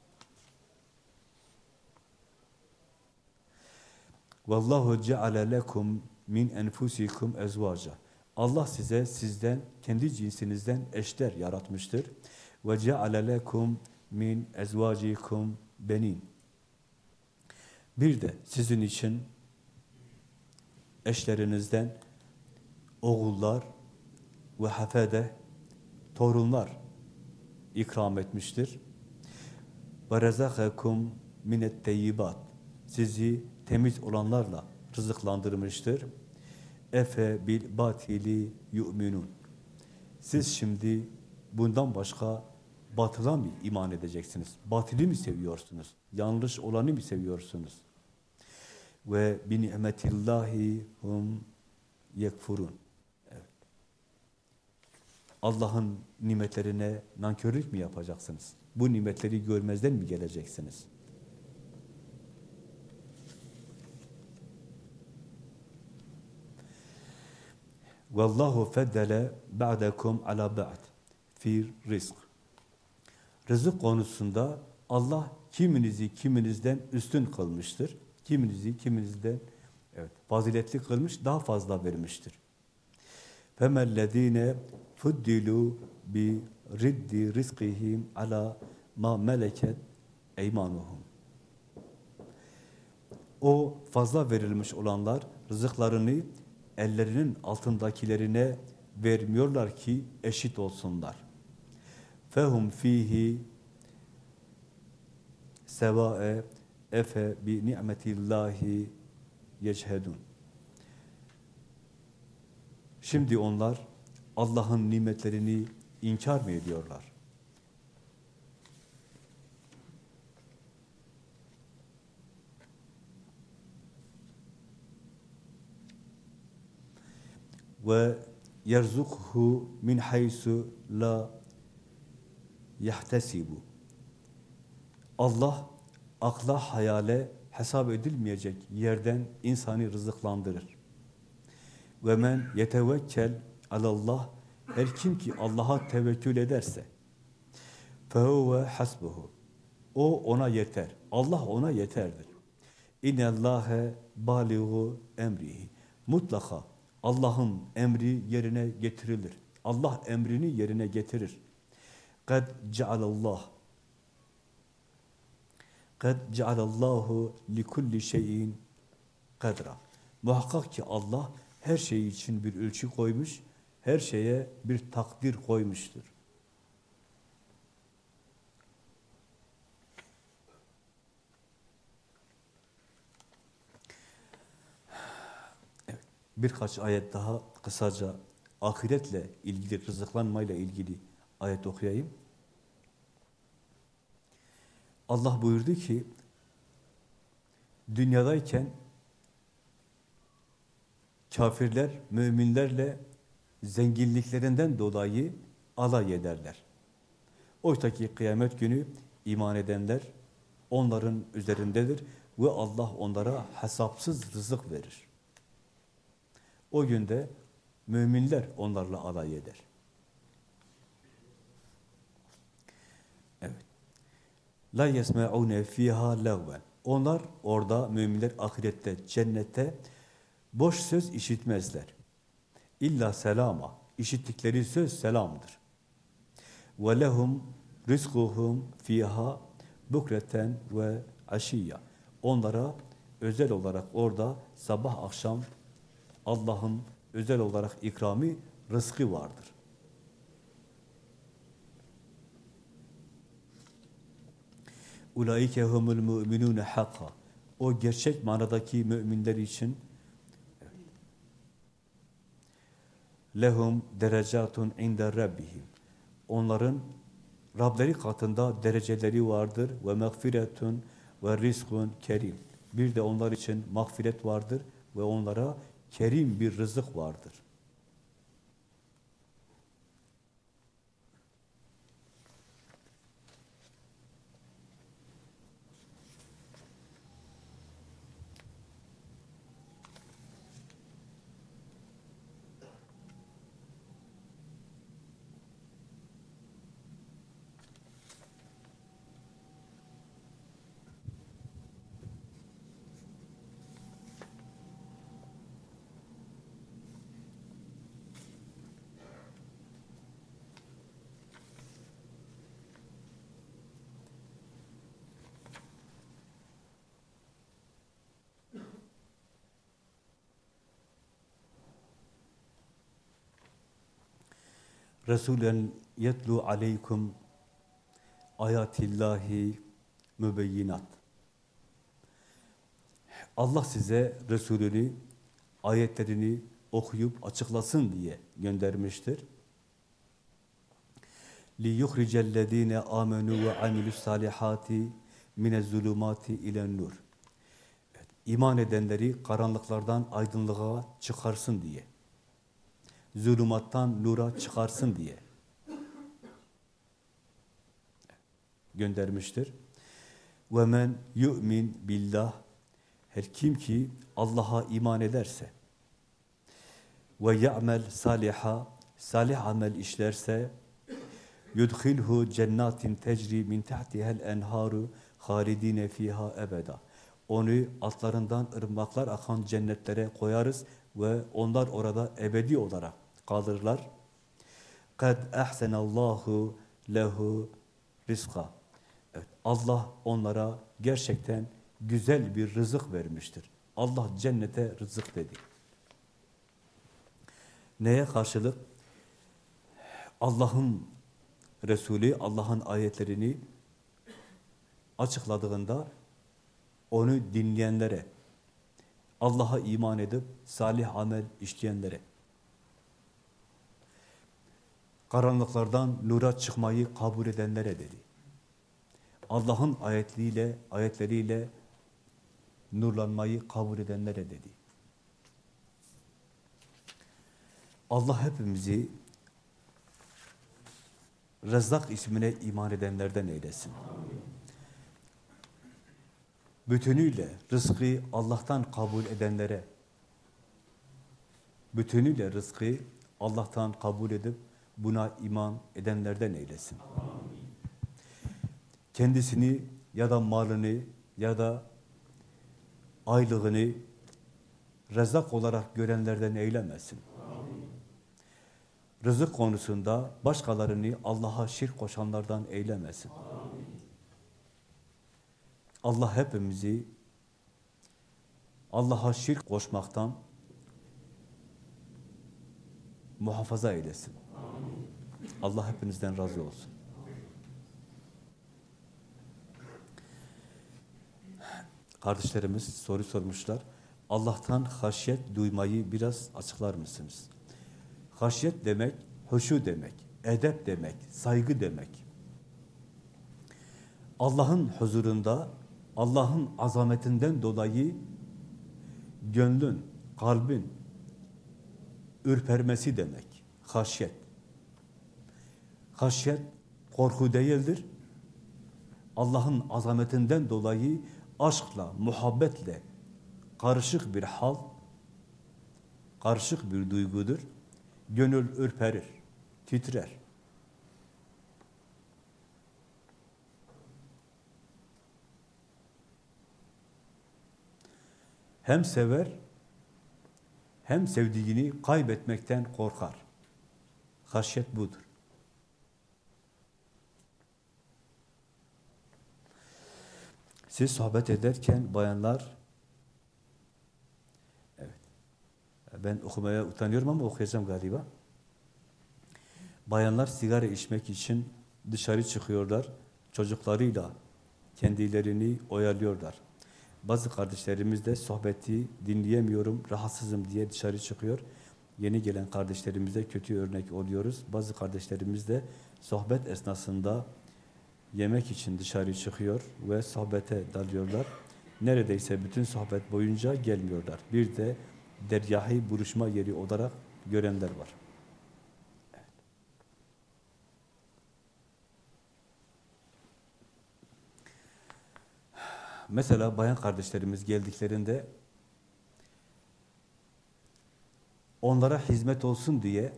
Vallahu ceale lekum min enfusikum ezvaca. Allah size sizden kendi cinsinizden eşler yaratmıştır. Ve ceale lekum min ezvacikum benin. Bir de sizin için eşlerinizden oğullar ve hafede torunlar ikram etmiştir. Ve rezakakum minet teyyibat. Sizi temiz olanlarla rızıklandırmıştır. Efe bil batili yu'minun. Siz şimdi bundan başka batıla mı iman edeceksiniz? Batili mi seviyorsunuz? Yanlış olanı mı seviyorsunuz? Ve bi ni'metillahi hum yekfurun. Evet. Allah'ın nimetlerine nankörlük mü yapacaksınız? Bu nimetleri görmezden mi geleceksiniz? Vallahu feddele ba'dekum ala ba'd fi rizk. Rızık konusunda Allah kiminizi kiminizden üstün kılmıştır. Kiminizi kiminizden evet faziletli kılmış, daha fazla vermiştir. Femellezine fuddilu bi riddi rizkihim ala ma meleket eymanuhum. O fazla verilmiş olanlar rızıklarını ellerinin altındakilerine vermiyorlar ki eşit olsunlar. Fehum fihi sevae efe bi ni'metillahi yechedun. Şimdi onlar Allah'ın nimetlerini inkar mı ediyorlar? Ve yerzukhu min haysu la yahtesibu. Allah akla hayale hesap edilmeyecek yerden insanı rızıklandırır. Ve men yetevekkel alallah her kim ki Allah'a tevekkül ederse fehuve hasbuhu o ona yeter. Allah ona yeterdir. İnnallâhe baligu emrihi. Mutlaka Allah'ın emri yerine getirilir. Allah emrini yerine getirir. Kad cealallah Kad cealallahu li kulli şeyin kadra. Muhakkak ki Allah her şey için bir ölçü koymuş, her şeye bir takdir koymuştur. Birkaç ayet daha kısaca ahiretle ilgili, rızıklanmayla ilgili ayet okuyayım. Allah buyurdu ki, dünyadayken kafirler, müminlerle zenginliklerinden dolayı alay ederler. Oysa ki kıyamet günü iman edenler onların üzerindedir ve Allah onlara hesapsız rızık verir. O günde müminler onlarla alay eder. Evet. La yesme'une fiha lagven. Onlar orada müminler ahirette, cennette boş söz işitmezler. İlla selama. İşittikleri söz selamdır. Ve lehum rizkuhum fiha bukreten ve aşiyya. Onlara özel olarak orada sabah akşam Allah'ın özel olarak ikrami rızkı vardır. Ulaike humul mu'minune hakka. O gerçek manadaki müminler için lehum derecatun inde rabbihim. Onların Rableri katında dereceleri vardır ve mağfiretun ve rizkun kerim. Bir de onlar için mağfiret vardır ve onlara kerim bir rızık vardır. Resulen yetlu aleykum ayatillahi mübeyyinat. Allah size Resulünü, ayetlerini okuyup açıklasın diye göndermiştir. لِيُخْرِجَ الَّذ۪ينَ آمَنُوا وَعَمِلُوا الصَّالِحَاتِ مِنَ الظُّلُمَاتِ اِلَى nur. Evet, iman edenleri karanlıklardan aydınlığa çıkarsın diye. Zulümattan nura çıkarsın diye. Göndermiştir. Ve men yu'min billah her kim ki Allah'a iman ederse ve ya'mel saliha salih amel işlerse yudhilhu cennatin tecri min tahtihel enharu halidine fiha ebeda onu altlarından ırmaklar akan cennetlere koyarız ve onlar orada ebedi olarak kalırlar. Kad ahsenallahu lehu rizqa. Evet, Allah onlara gerçekten güzel bir rızık vermiştir. Allah cennete rızık dedi. Neye karşılık? Allah'ın Resulü, Allah'ın ayetlerini açıkladığında onu dinleyenlere, Allah'a iman edip salih amel işleyenlere, karanlıklardan nura çıkmayı kabul edenlere dedi. Allah'ın ayetleriyle, ayetleriyle nurlanmayı kabul edenlere dedi. Allah hepimizi Rezzak ismine iman edenlerden eylesin. Bütünüyle rızkı Allah'tan kabul edenlere, bütünüyle rızkı Allah'tan kabul edip buna iman edenlerden eylesin. Kendisini ya da malını ya da aylığını rezak olarak görenlerden eylemesin. Rızık konusunda başkalarını Allah'a şirk koşanlardan eylemesin. Allah hepimizi Allah'a şirk koşmaktan muhafaza eylesin. Allah hepinizden razı olsun. Kardeşlerimiz soru sormuşlar. Allah'tan haşyet duymayı biraz açıklar mısınız? Haşyet demek, hoşu demek, edep demek, saygı demek. Allah'ın huzurunda, Allah'ın azametinden dolayı gönlün, kalbin ürpermesi demek. Haşyet. Haşyet korku değildir. Allah'ın azametinden dolayı aşkla, muhabbetle karışık bir hal, karışık bir duygudur. Gönül ürperir, titrer. Hem sever, hem sevdiğini kaybetmekten korkar. Haşyet budur. Siz sohbet ederken bayanlar Ben okumaya utanıyorum ama okuyacağım galiba. Bayanlar sigara içmek için dışarı çıkıyorlar. Çocuklarıyla kendilerini oyalıyorlar. Bazı kardeşlerimiz de sohbeti dinleyemiyorum, rahatsızım diye dışarı çıkıyor. Yeni gelen kardeşlerimize kötü örnek oluyoruz. Bazı kardeşlerimiz de sohbet esnasında yemek için dışarı çıkıyor ve sohbete dalıyorlar. Neredeyse bütün sohbet boyunca gelmiyorlar. Bir de deryahi buluşma yeri olarak görenler var. Mesela bayan kardeşlerimiz geldiklerinde onlara hizmet olsun diye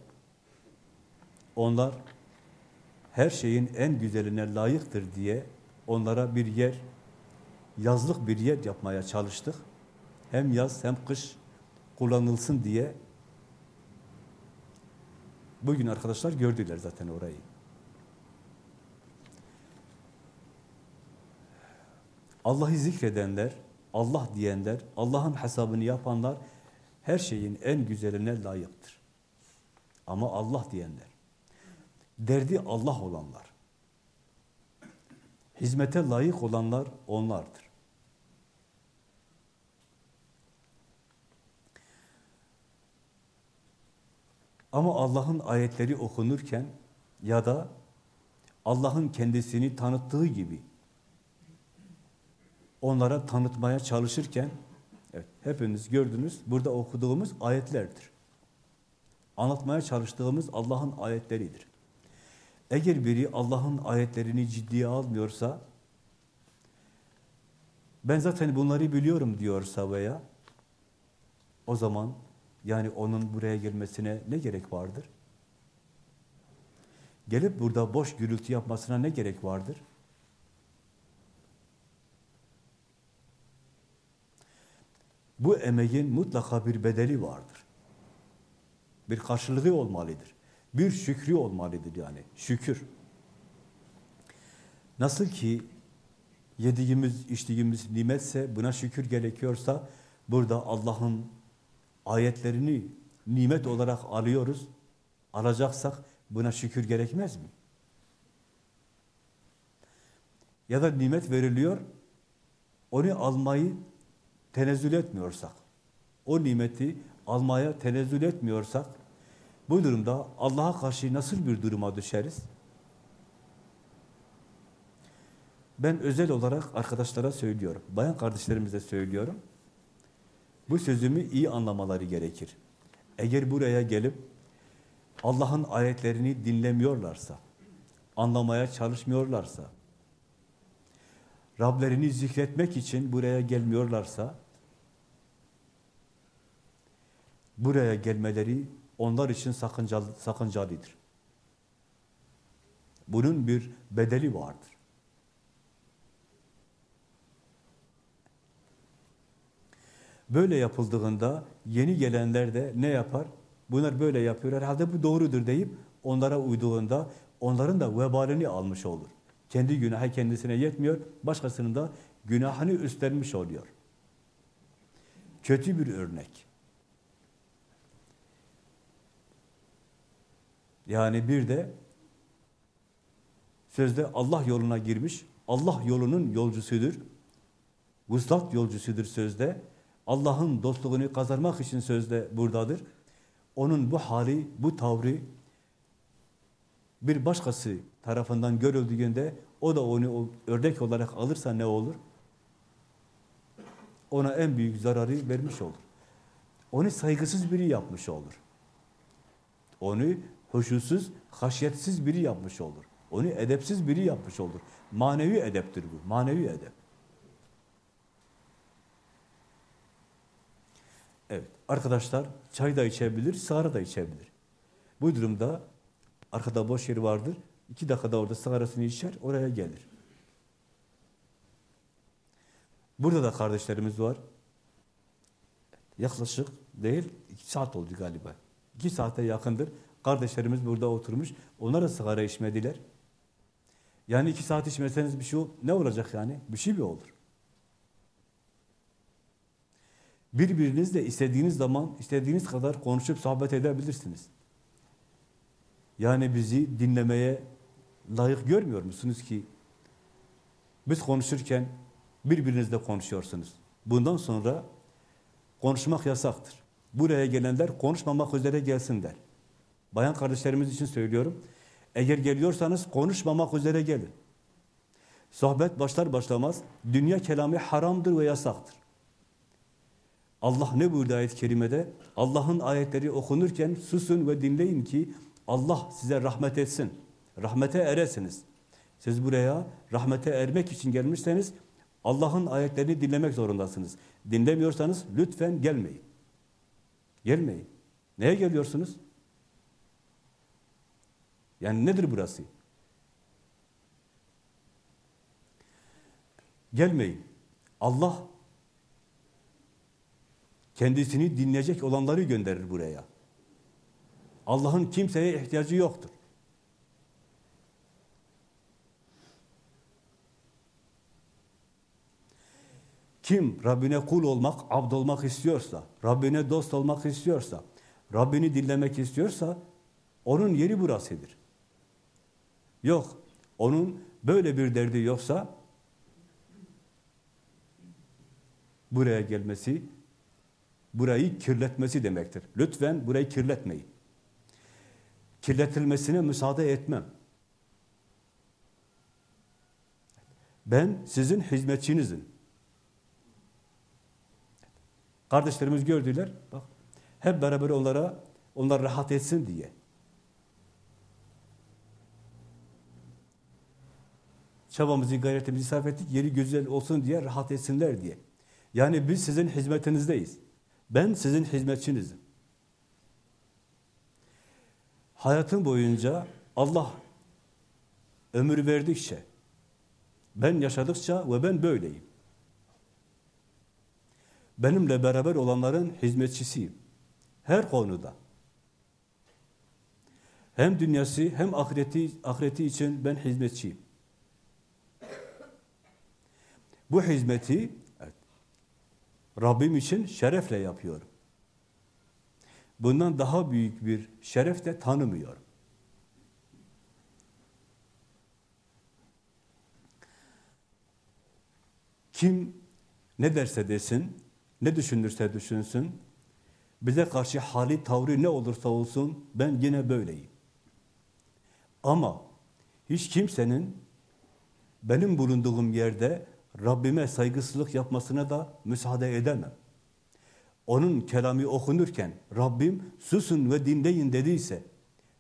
onlar her şeyin en güzeline layıktır diye onlara bir yer, yazlık bir yer yapmaya çalıştık. Hem yaz hem kış kullanılsın diye bugün arkadaşlar gördüler zaten orayı. Allah'ı zikredenler, Allah diyenler, Allah'ın hesabını yapanlar her şeyin en güzeline layıktır. Ama Allah diyenler, derdi Allah olanlar, hizmete layık olanlar onlardır. Ama Allah'ın ayetleri okunurken ya da Allah'ın kendisini tanıttığı gibi onlara tanıtmaya çalışırken evet, hepiniz gördünüz burada okuduğumuz ayetlerdir. Anlatmaya çalıştığımız Allah'ın ayetleridir. Eğer biri Allah'ın ayetlerini ciddiye almıyorsa ben zaten bunları biliyorum diyorsa veya o zaman yani onun buraya gelmesine ne gerek vardır? Gelip burada boş gürültü yapmasına ne gerek vardır? Bu emeğin mutlaka bir bedeli vardır. Bir karşılığı olmalıdır. Bir şükrü olmalıdır yani. Şükür. Nasıl ki yediğimiz, içtiğimiz nimetse, buna şükür gerekiyorsa, burada Allah'ın ayetlerini nimet olarak alıyoruz. Alacaksak buna şükür gerekmez mi? Ya da nimet veriliyor, onu almayı tenezzül etmiyorsak, o nimeti almaya tenezzül etmiyorsak, bu durumda Allah'a karşı nasıl bir duruma düşeriz? Ben özel olarak arkadaşlara söylüyorum, bayan kardeşlerimize söylüyorum. Bu sözümü iyi anlamaları gerekir. Eğer buraya gelip Allah'ın ayetlerini dinlemiyorlarsa, anlamaya çalışmıyorlarsa, Rablerini zikretmek için buraya gelmiyorlarsa, buraya gelmeleri onlar için sakıncalı, sakıncalıdır. Bunun bir bedeli vardır. Böyle yapıldığında yeni gelenler de ne yapar? Bunlar böyle yapıyor, herhalde bu doğrudur deyip onlara uyduğunda onların da vebalini almış olur. Kendi günahı kendisine yetmiyor, başkasının da günahını üstlenmiş oluyor. Kötü bir örnek. Yani bir de sözde Allah yoluna girmiş, Allah yolunun yolcusudur. Vuslat yolcusudur sözde. Allah'ın dostluğunu kazanmak için sözde buradadır. Onun bu hali, bu tavrı bir başkası tarafından görüldüğünde o da onu örnek olarak alırsa ne olur? Ona en büyük zararı vermiş olur. Onu saygısız biri yapmış olur. Onu huşusuz, haşyetsiz biri yapmış olur. Onu edepsiz biri yapmış olur. Manevi edeptir bu, manevi edep. Evet, arkadaşlar çay da içebilir, sigara da içebilir. Bu durumda arkada boş yer vardır. İki dakikada orada sigarasını içer, oraya gelir. Burada da kardeşlerimiz var. Yaklaşık değil, iki saat oldu galiba. İki saate yakındır. Kardeşlerimiz burada oturmuş. Onlar da sigara içmediler. Yani iki saat içmeseniz bir şey ne olacak yani? Bir şey mi olur? Birbirinizle istediğiniz zaman, istediğiniz kadar konuşup sohbet edebilirsiniz. Yani bizi dinlemeye layık görmüyor musunuz ki? Biz konuşurken birbirinizle konuşuyorsunuz. Bundan sonra konuşmak yasaktır. Buraya gelenler konuşmamak üzere gelsinler. Bayan kardeşlerimiz için söylüyorum. Eğer geliyorsanız konuşmamak üzere gelin. Sohbet başlar başlamaz dünya kelamı haramdır ve yasaktır. Allah ne buyurdu ayet-i kerimede? Allah'ın ayetleri okunurken susun ve dinleyin ki Allah size rahmet etsin. Rahmete eresiniz. Siz buraya rahmete ermek için gelmişseniz Allah'ın ayetlerini dinlemek zorundasınız. Dinlemiyorsanız lütfen gelmeyin. Gelmeyin. Neye geliyorsunuz? Yani nedir burası? Gelmeyin. Allah kendisini dinleyecek olanları gönderir buraya. Allah'ın kimseye ihtiyacı yoktur. Kim Rabbine kul olmak, abd olmak istiyorsa, Rabbine dost olmak istiyorsa, Rabbini dinlemek istiyorsa, onun yeri burasıdır. Yok. Onun böyle bir derdi yoksa buraya gelmesi, burayı kirletmesi demektir. Lütfen burayı kirletmeyin. Kirletilmesine müsaade etmem. Ben sizin hizmetçinizim. Kardeşlerimiz gördüler. Bak, hep beraber onlara, onlar rahat etsin diye. Çabamızı, gayretimizi sarf ettik, yeri güzel olsun diye, rahat etsinler diye. Yani biz sizin hizmetinizdeyiz. Ben sizin hizmetçinizim. Hayatım boyunca Allah ömür verdikçe, ben yaşadıkça ve ben böyleyim. Benimle beraber olanların hizmetçisiyim. Her konuda. Hem dünyası hem ahireti, ahireti için ben hizmetçiyim. Bu hizmeti evet, Rabbim için şerefle yapıyorum. Bundan daha büyük bir şeref de tanımıyorum. Kim ne derse desin, ne düşünürse düşünsün, bize karşı hali, tavrı ne olursa olsun ben yine böyleyim. Ama hiç kimsenin benim bulunduğum yerde Rabbime saygısızlık yapmasına da müsaade edemem. Onun kelamı okunurken Rabbim susun ve dinleyin dediyse,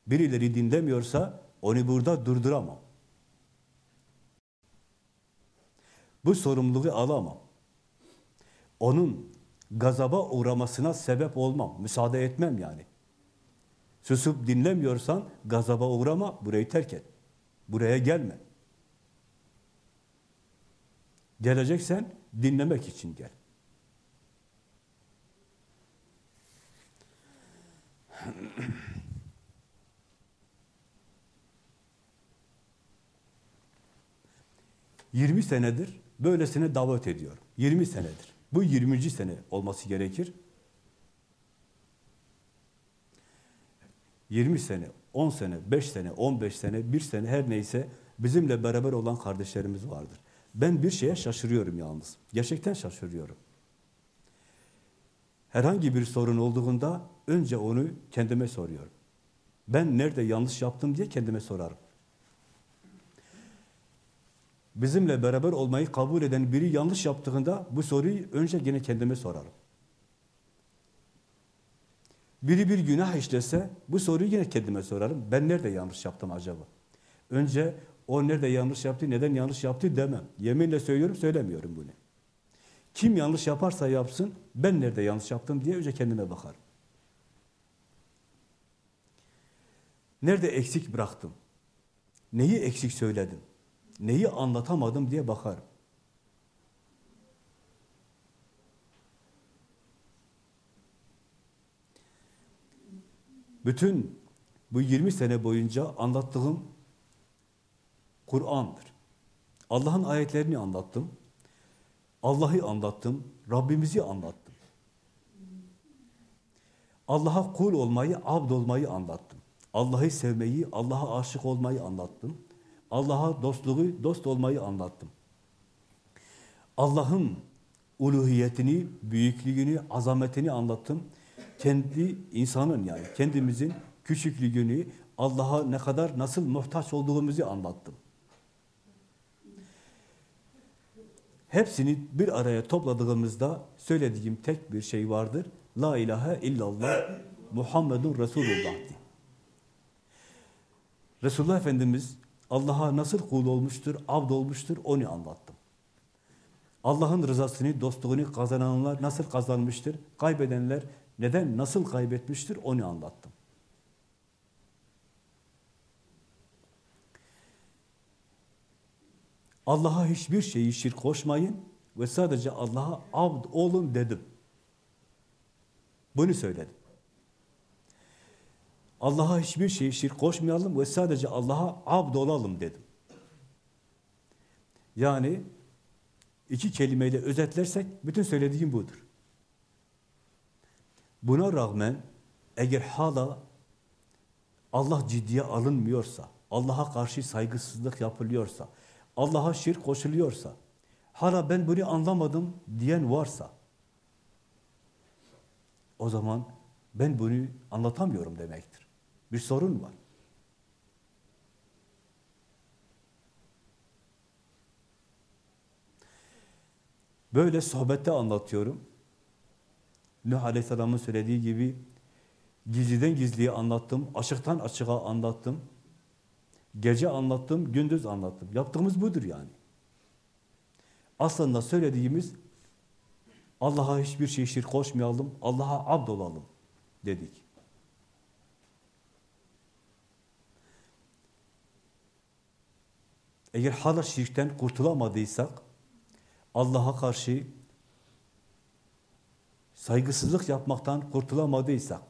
birileri dinlemiyorsa onu burada durduramam. Bu sorumluluğu alamam. Onun gazaba uğramasına sebep olmam, müsaade etmem yani. Susup dinlemiyorsan gazaba uğrama, burayı terk et. Buraya gelme. Geleceksen dinlemek için gel. Yirmi senedir böylesine davet ediyorum. Yirmi senedir. Bu yirminci sene olması gerekir. Yirmi sene, on sene, beş sene, on beş sene, bir sene her neyse bizimle beraber olan kardeşlerimiz vardır. Ben bir şeye şaşırıyorum yalnız. Gerçekten şaşırıyorum. Herhangi bir sorun olduğunda önce onu kendime soruyorum. Ben nerede yanlış yaptım diye kendime sorarım. Bizimle beraber olmayı kabul eden biri yanlış yaptığında bu soruyu önce yine kendime sorarım. Biri bir günah işlese bu soruyu yine kendime sorarım. Ben nerede yanlış yaptım acaba? Önce o nerede yanlış yaptı, neden yanlış yaptı demem. Yeminle söylüyorum, söylemiyorum bunu. Kim yanlış yaparsa yapsın, ben nerede yanlış yaptım diye önce kendime bakarım. Nerede eksik bıraktım? Neyi eksik söyledim? Neyi anlatamadım diye bakarım. Bütün bu 20 sene boyunca anlattığım Kur'an'dır. Allah'ın ayetlerini anlattım. Allah'ı anlattım. Rabbimizi anlattım. Allah'a kul olmayı, abd olmayı anlattım. Allah'ı sevmeyi, Allah'a aşık olmayı anlattım. Allah'a dostluğu, dost olmayı anlattım. Allah'ın uluhiyetini, büyüklüğünü, azametini anlattım. Kendi insanın yani kendimizin küçüklüğünü, Allah'a ne kadar nasıl muhtaç olduğumuzu anlattım. Hepsini bir araya topladığımızda söylediğim tek bir şey vardır. La ilahe illallah Muhammedun Resulullah diye. Resulullah Efendimiz Allah'a nasıl kul olmuştur, abd olmuştur onu anlattım. Allah'ın rızasını, dostluğunu kazananlar nasıl kazanmıştır, kaybedenler neden, nasıl kaybetmiştir onu anlattım. Allah'a hiçbir şeyi şirk koşmayın ve sadece Allah'a abd olun dedim. Bunu söyledim. Allah'a hiçbir şeyi şirk koşmayalım ve sadece Allah'a abd olalım dedim. Yani iki kelimeyle özetlersek bütün söylediğim budur. Buna rağmen eğer hala Allah ciddiye alınmıyorsa, Allah'a karşı saygısızlık yapılıyorsa, Allah'a şirk koşuluyorsa, hala ben bunu anlamadım diyen varsa, o zaman ben bunu anlatamıyorum demektir. Bir sorun var. Böyle sohbette anlatıyorum. Nuh Aleyhisselam'ın söylediği gibi gizliden gizliye anlattım, açıktan açığa anlattım. Gece anlattım, gündüz anlattım. Yaptığımız budur yani. Aslında söylediğimiz Allah'a hiçbir şey şirk koşmayalım, Allah'a abd olalım dedik. Eğer hala şirkten kurtulamadıysak, Allah'a karşı saygısızlık yapmaktan kurtulamadıysak,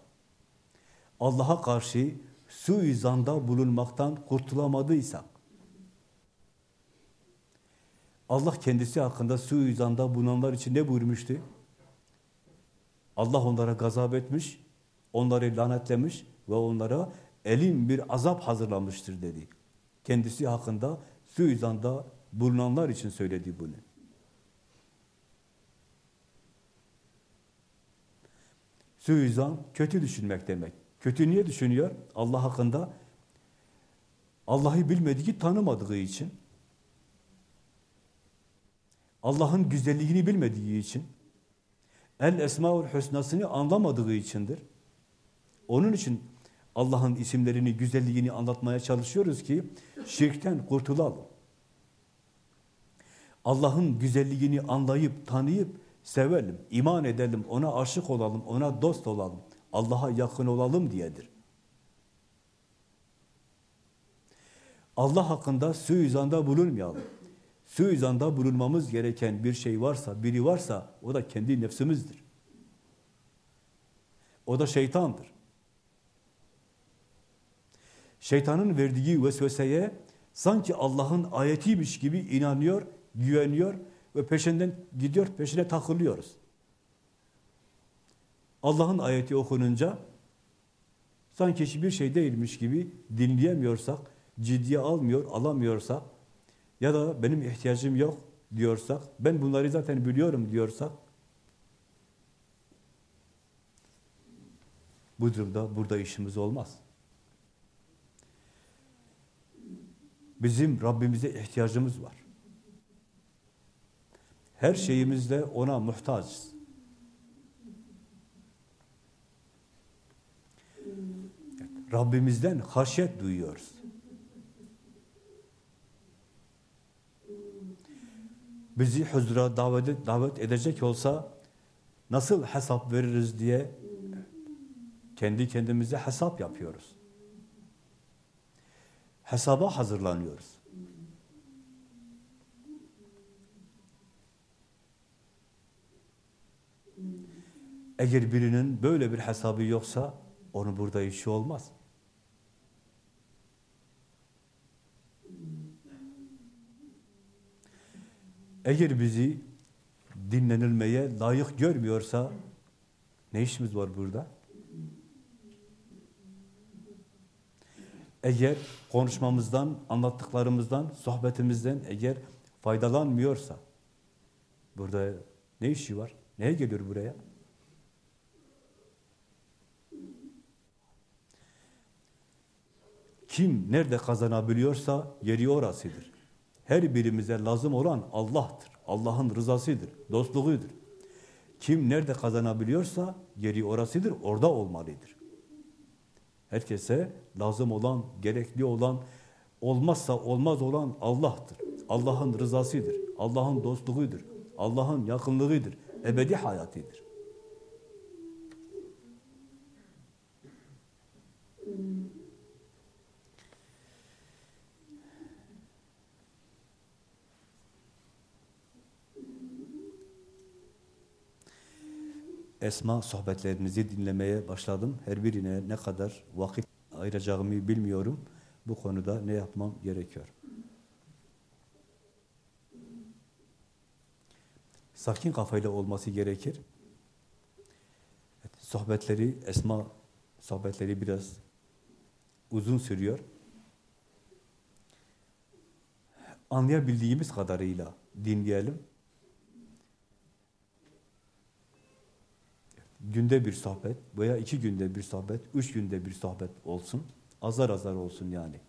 Allah'a karşı suizanda bulunmaktan kurtulamadıysak, Allah kendisi hakkında suizanda bulunanlar için ne buyurmuştu? Allah onlara gazap etmiş, onları lanetlemiş ve onlara elim bir azap hazırlamıştır dedi. Kendisi hakkında suizanda bulunanlar için söyledi bunu. Suizan kötü düşünmek demek. Kötü niye düşünüyor? Allah hakkında Allah'ı bilmediği, tanımadığı için. Allah'ın güzelliğini bilmediği için. El Esmaül Hüsna'sını anlamadığı içindir. Onun için Allah'ın isimlerini, güzelliğini anlatmaya çalışıyoruz ki şirkten kurtulalım. Allah'ın güzelliğini anlayıp, tanıyıp, sevelim, iman edelim, ona aşık olalım, ona dost olalım, Allah'a yakın olalım diyedir. Allah hakkında suizanda bulunmayalım. Suizanda bulunmamız gereken bir şey varsa, biri varsa o da kendi nefsimizdir. O da şeytandır. Şeytanın verdiği vesveseye sanki Allah'ın ayetiymiş gibi inanıyor, güveniyor ve peşinden gidiyor, peşine takılıyoruz. Allah'ın ayeti okununca sanki hiçbir şey değilmiş gibi dinleyemiyorsak, ciddiye almıyor, alamıyorsak ya da benim ihtiyacım yok diyorsak, ben bunları zaten biliyorum diyorsak bu durumda burada işimiz olmaz. Bizim Rabbimize ihtiyacımız var. Her şeyimizde ona muhtaçız. Rabbimizden haşyet duyuyoruz. Bizi huzura davet, davet edecek olsa nasıl hesap veririz diye kendi kendimize hesap yapıyoruz. Hesaba hazırlanıyoruz. Eğer birinin böyle bir hesabı yoksa onun burada işi olmaz. Eğer bizi dinlenilmeye layık görmüyorsa ne işimiz var burada? Eğer konuşmamızdan, anlattıklarımızdan, sohbetimizden eğer faydalanmıyorsa burada ne işi var? Neye geliyor buraya? Kim nerede kazanabiliyorsa yeri orasıdır. Her birimize lazım olan Allah'tır. Allah'ın rızasıdır, dostluğudur. Kim nerede kazanabiliyorsa yeri orasıdır, orada olmalıdır. Herkese lazım olan, gerekli olan, olmazsa olmaz olan Allah'tır. Allah'ın rızasıdır, Allah'ın dostluğudur, Allah'ın yakınlığıdır, ebedi hayatıdır. Esma sohbetlerinizi dinlemeye başladım. Her birine ne kadar vakit ayıracağımı bilmiyorum. Bu konuda ne yapmam gerekiyor? Sakin kafayla olması gerekir. Sohbetleri, esma sohbetleri biraz uzun sürüyor. anlayabildiğimiz kadarıyla dinleyelim. Günde bir sohbet veya iki günde bir sohbet, üç günde bir sohbet olsun. Azar azar olsun yani.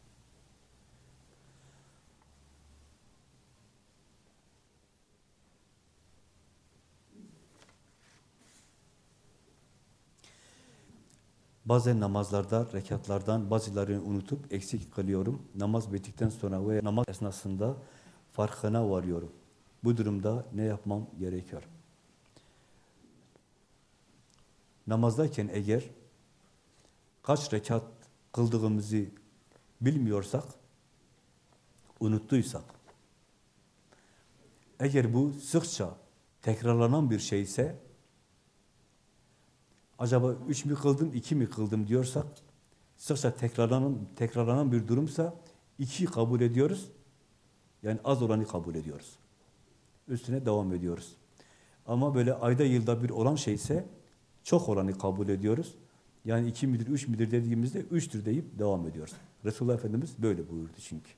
Bazen namazlarda, rekatlardan bazılarını unutup eksik kılıyorum. Namaz bittikten sonra veya namaz esnasında farkına varıyorum. Bu durumda ne yapmam gerekiyor? Namazdayken eğer kaç rekat kıldığımızı bilmiyorsak, unuttuysak, eğer bu sıkça tekrarlanan bir şeyse, acaba üç mü kıldım, iki mi kıldım diyorsak, sıkça tekrarlanan, tekrarlanan bir durumsa, iki kabul ediyoruz, yani az olanı kabul ediyoruz. Üstüne devam ediyoruz. Ama böyle ayda yılda bir olan şeyse, çok olanı kabul ediyoruz. Yani iki midir, üç midir dediğimizde üçtür deyip devam ediyoruz. Resulullah Efendimiz böyle buyurdu çünkü.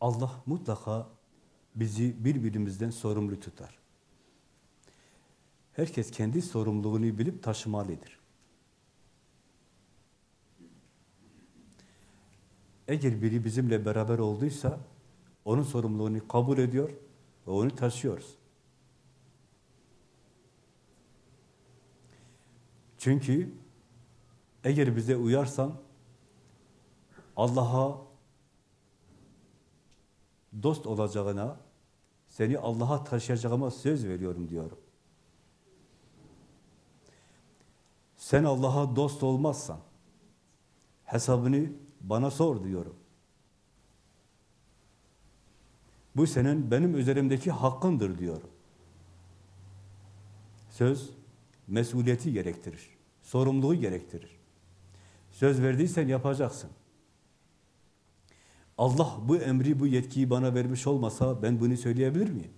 Allah mutlaka bizi birbirimizden sorumlu tutar. Herkes kendi sorumluluğunu bilip taşımalıdır. Eğer biri bizimle beraber olduysa, onun sorumluluğunu kabul ediyor ve onu taşıyoruz. Çünkü eğer bize uyarsan, Allah'a dost olacağına, seni Allah'a taşıyacağıma söz veriyorum diyorum. Sen Allah'a dost olmazsan, hesabını bana sor diyorum. Bu senin benim üzerimdeki hakkındır diyorum. Söz mesuliyeti gerektirir. Sorumluluğu gerektirir. Söz verdiysen yapacaksın. Allah bu emri, bu yetkiyi bana vermiş olmasa ben bunu söyleyebilir miyim?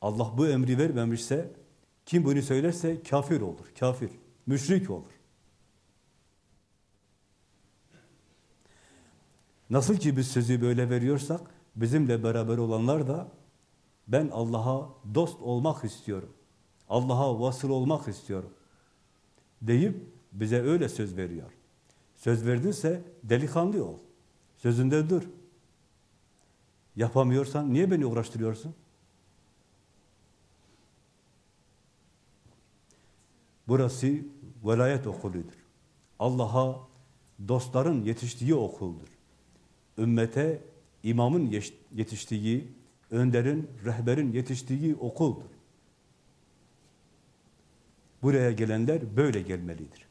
Allah bu emri vermemişse kim bunu söylerse kafir olur, kafir, müşrik olur. Nasıl ki biz sözü böyle veriyorsak bizimle beraber olanlar da ben Allah'a dost olmak istiyorum. Allah'a vasıl olmak istiyorum. Deyip bize öyle söz veriyor. Söz verdinse delikanlı ol. Sözünde dur. Yapamıyorsan niye beni uğraştırıyorsun? Burası velayet okuludur. Allah'a dostların yetiştiği okuldur. Ümmete imamın yetiştiği, önderin, rehberin yetiştiği okuldur. Buraya gelenler böyle gelmelidir.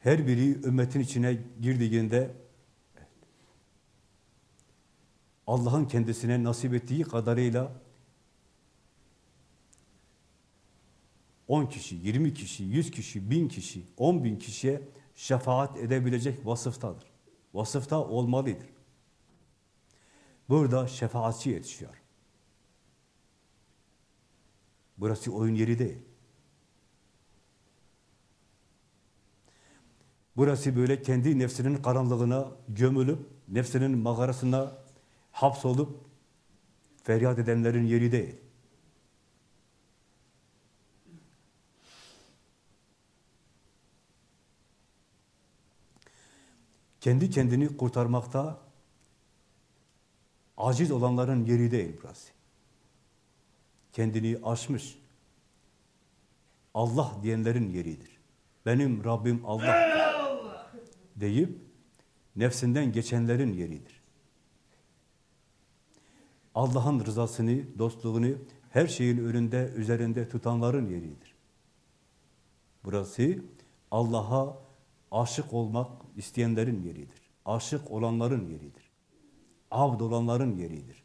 Her biri ümmetin içine girdiğinde Allah'ın kendisine nasip ettiği kadarıyla 10 kişi, 20 kişi, 100 kişi, 1000 kişi, 10 bin kişiye şefaat edebilecek vasıftadır. Vasıfta olmalıdır. Burada şefaatçi yetişiyor. Burası oyun yeri değil. Burası böyle kendi nefsinin karanlığına gömülüp, nefsinin mağarasına hapsolup feryat edenlerin yeri değil. Kendi kendini kurtarmakta aciz olanların yeri değil burası. Kendini aşmış. Allah diyenlerin yeridir. Benim Rabbim Allah deyip nefsinden geçenlerin yeridir. Allah'ın rızasını, dostluğunu her şeyin önünde, üzerinde tutanların yeridir. Burası Allah'a aşık olmak isteyenlerin yeridir. Aşık olanların yeridir. Avd olanların yeridir.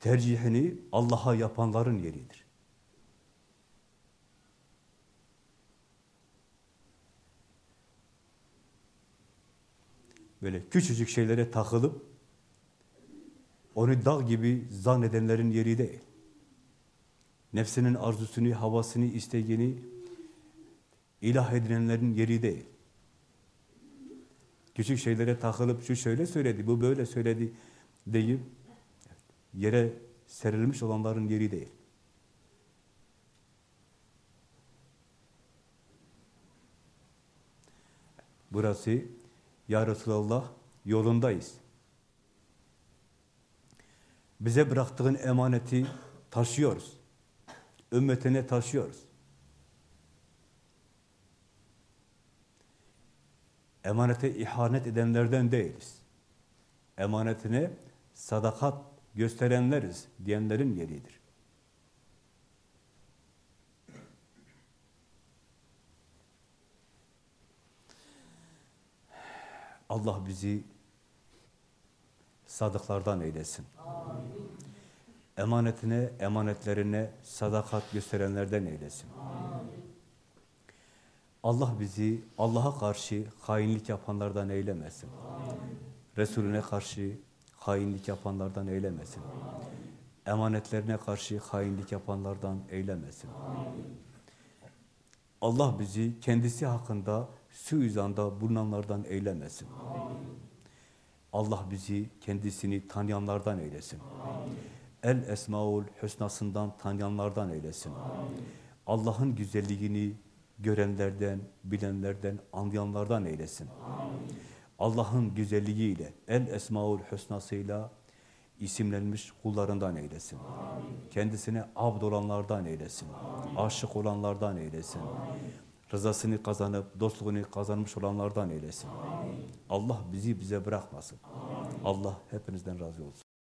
Tercihini Allah'a yapanların yeridir. Böyle küçücük şeylere takılıp onu dağ gibi zannedenlerin yeri değil. nefsinin arzusunu, havasını, isteğini ilah edinenlerin yeri değil. Küçük şeylere takılıp şu şöyle söyledi, bu böyle söyledi deyip yere serilmiş olanların yeri değil. Burası Ya Resulallah yolundayız. Bize bıraktığın emaneti taşıyoruz. Ümmetine taşıyoruz. Emanete ihanet edenlerden değiliz. Emanetine sadakat gösterenleriz diyenlerin yeridir. Allah bizi sadıklardan eylesin. Emanetine, emanetlerine sadakat gösterenlerden eylesin. Allah bizi Allah'a karşı hainlik yapanlardan eylemesin. Resulüne karşı hainlik yapanlardan eylemesin. Emanetlerine karşı hainlik yapanlardan eylemesin. Allah bizi kendisi hakkında suizanda bulunanlardan eylemesin. Allah bizi kendisini tanıyanlardan eylesin. El Esmaül Hüsnasından tanıyanlardan eylesin. Allah'ın güzelliğini görenlerden, bilenlerden, anlayanlardan eylesin. Allah'ın güzelliğiyle, El Esmaül Hüsnasıyla isimlenmiş kullarından eylesin. Kendisine abd olanlardan eylesin. Aşık olanlardan eylesin. Rızasını kazanıp dostluğunu kazanmış olanlardan eylesin. Allah bizi bize bırakmasın. Allah hepinizden razı olsun.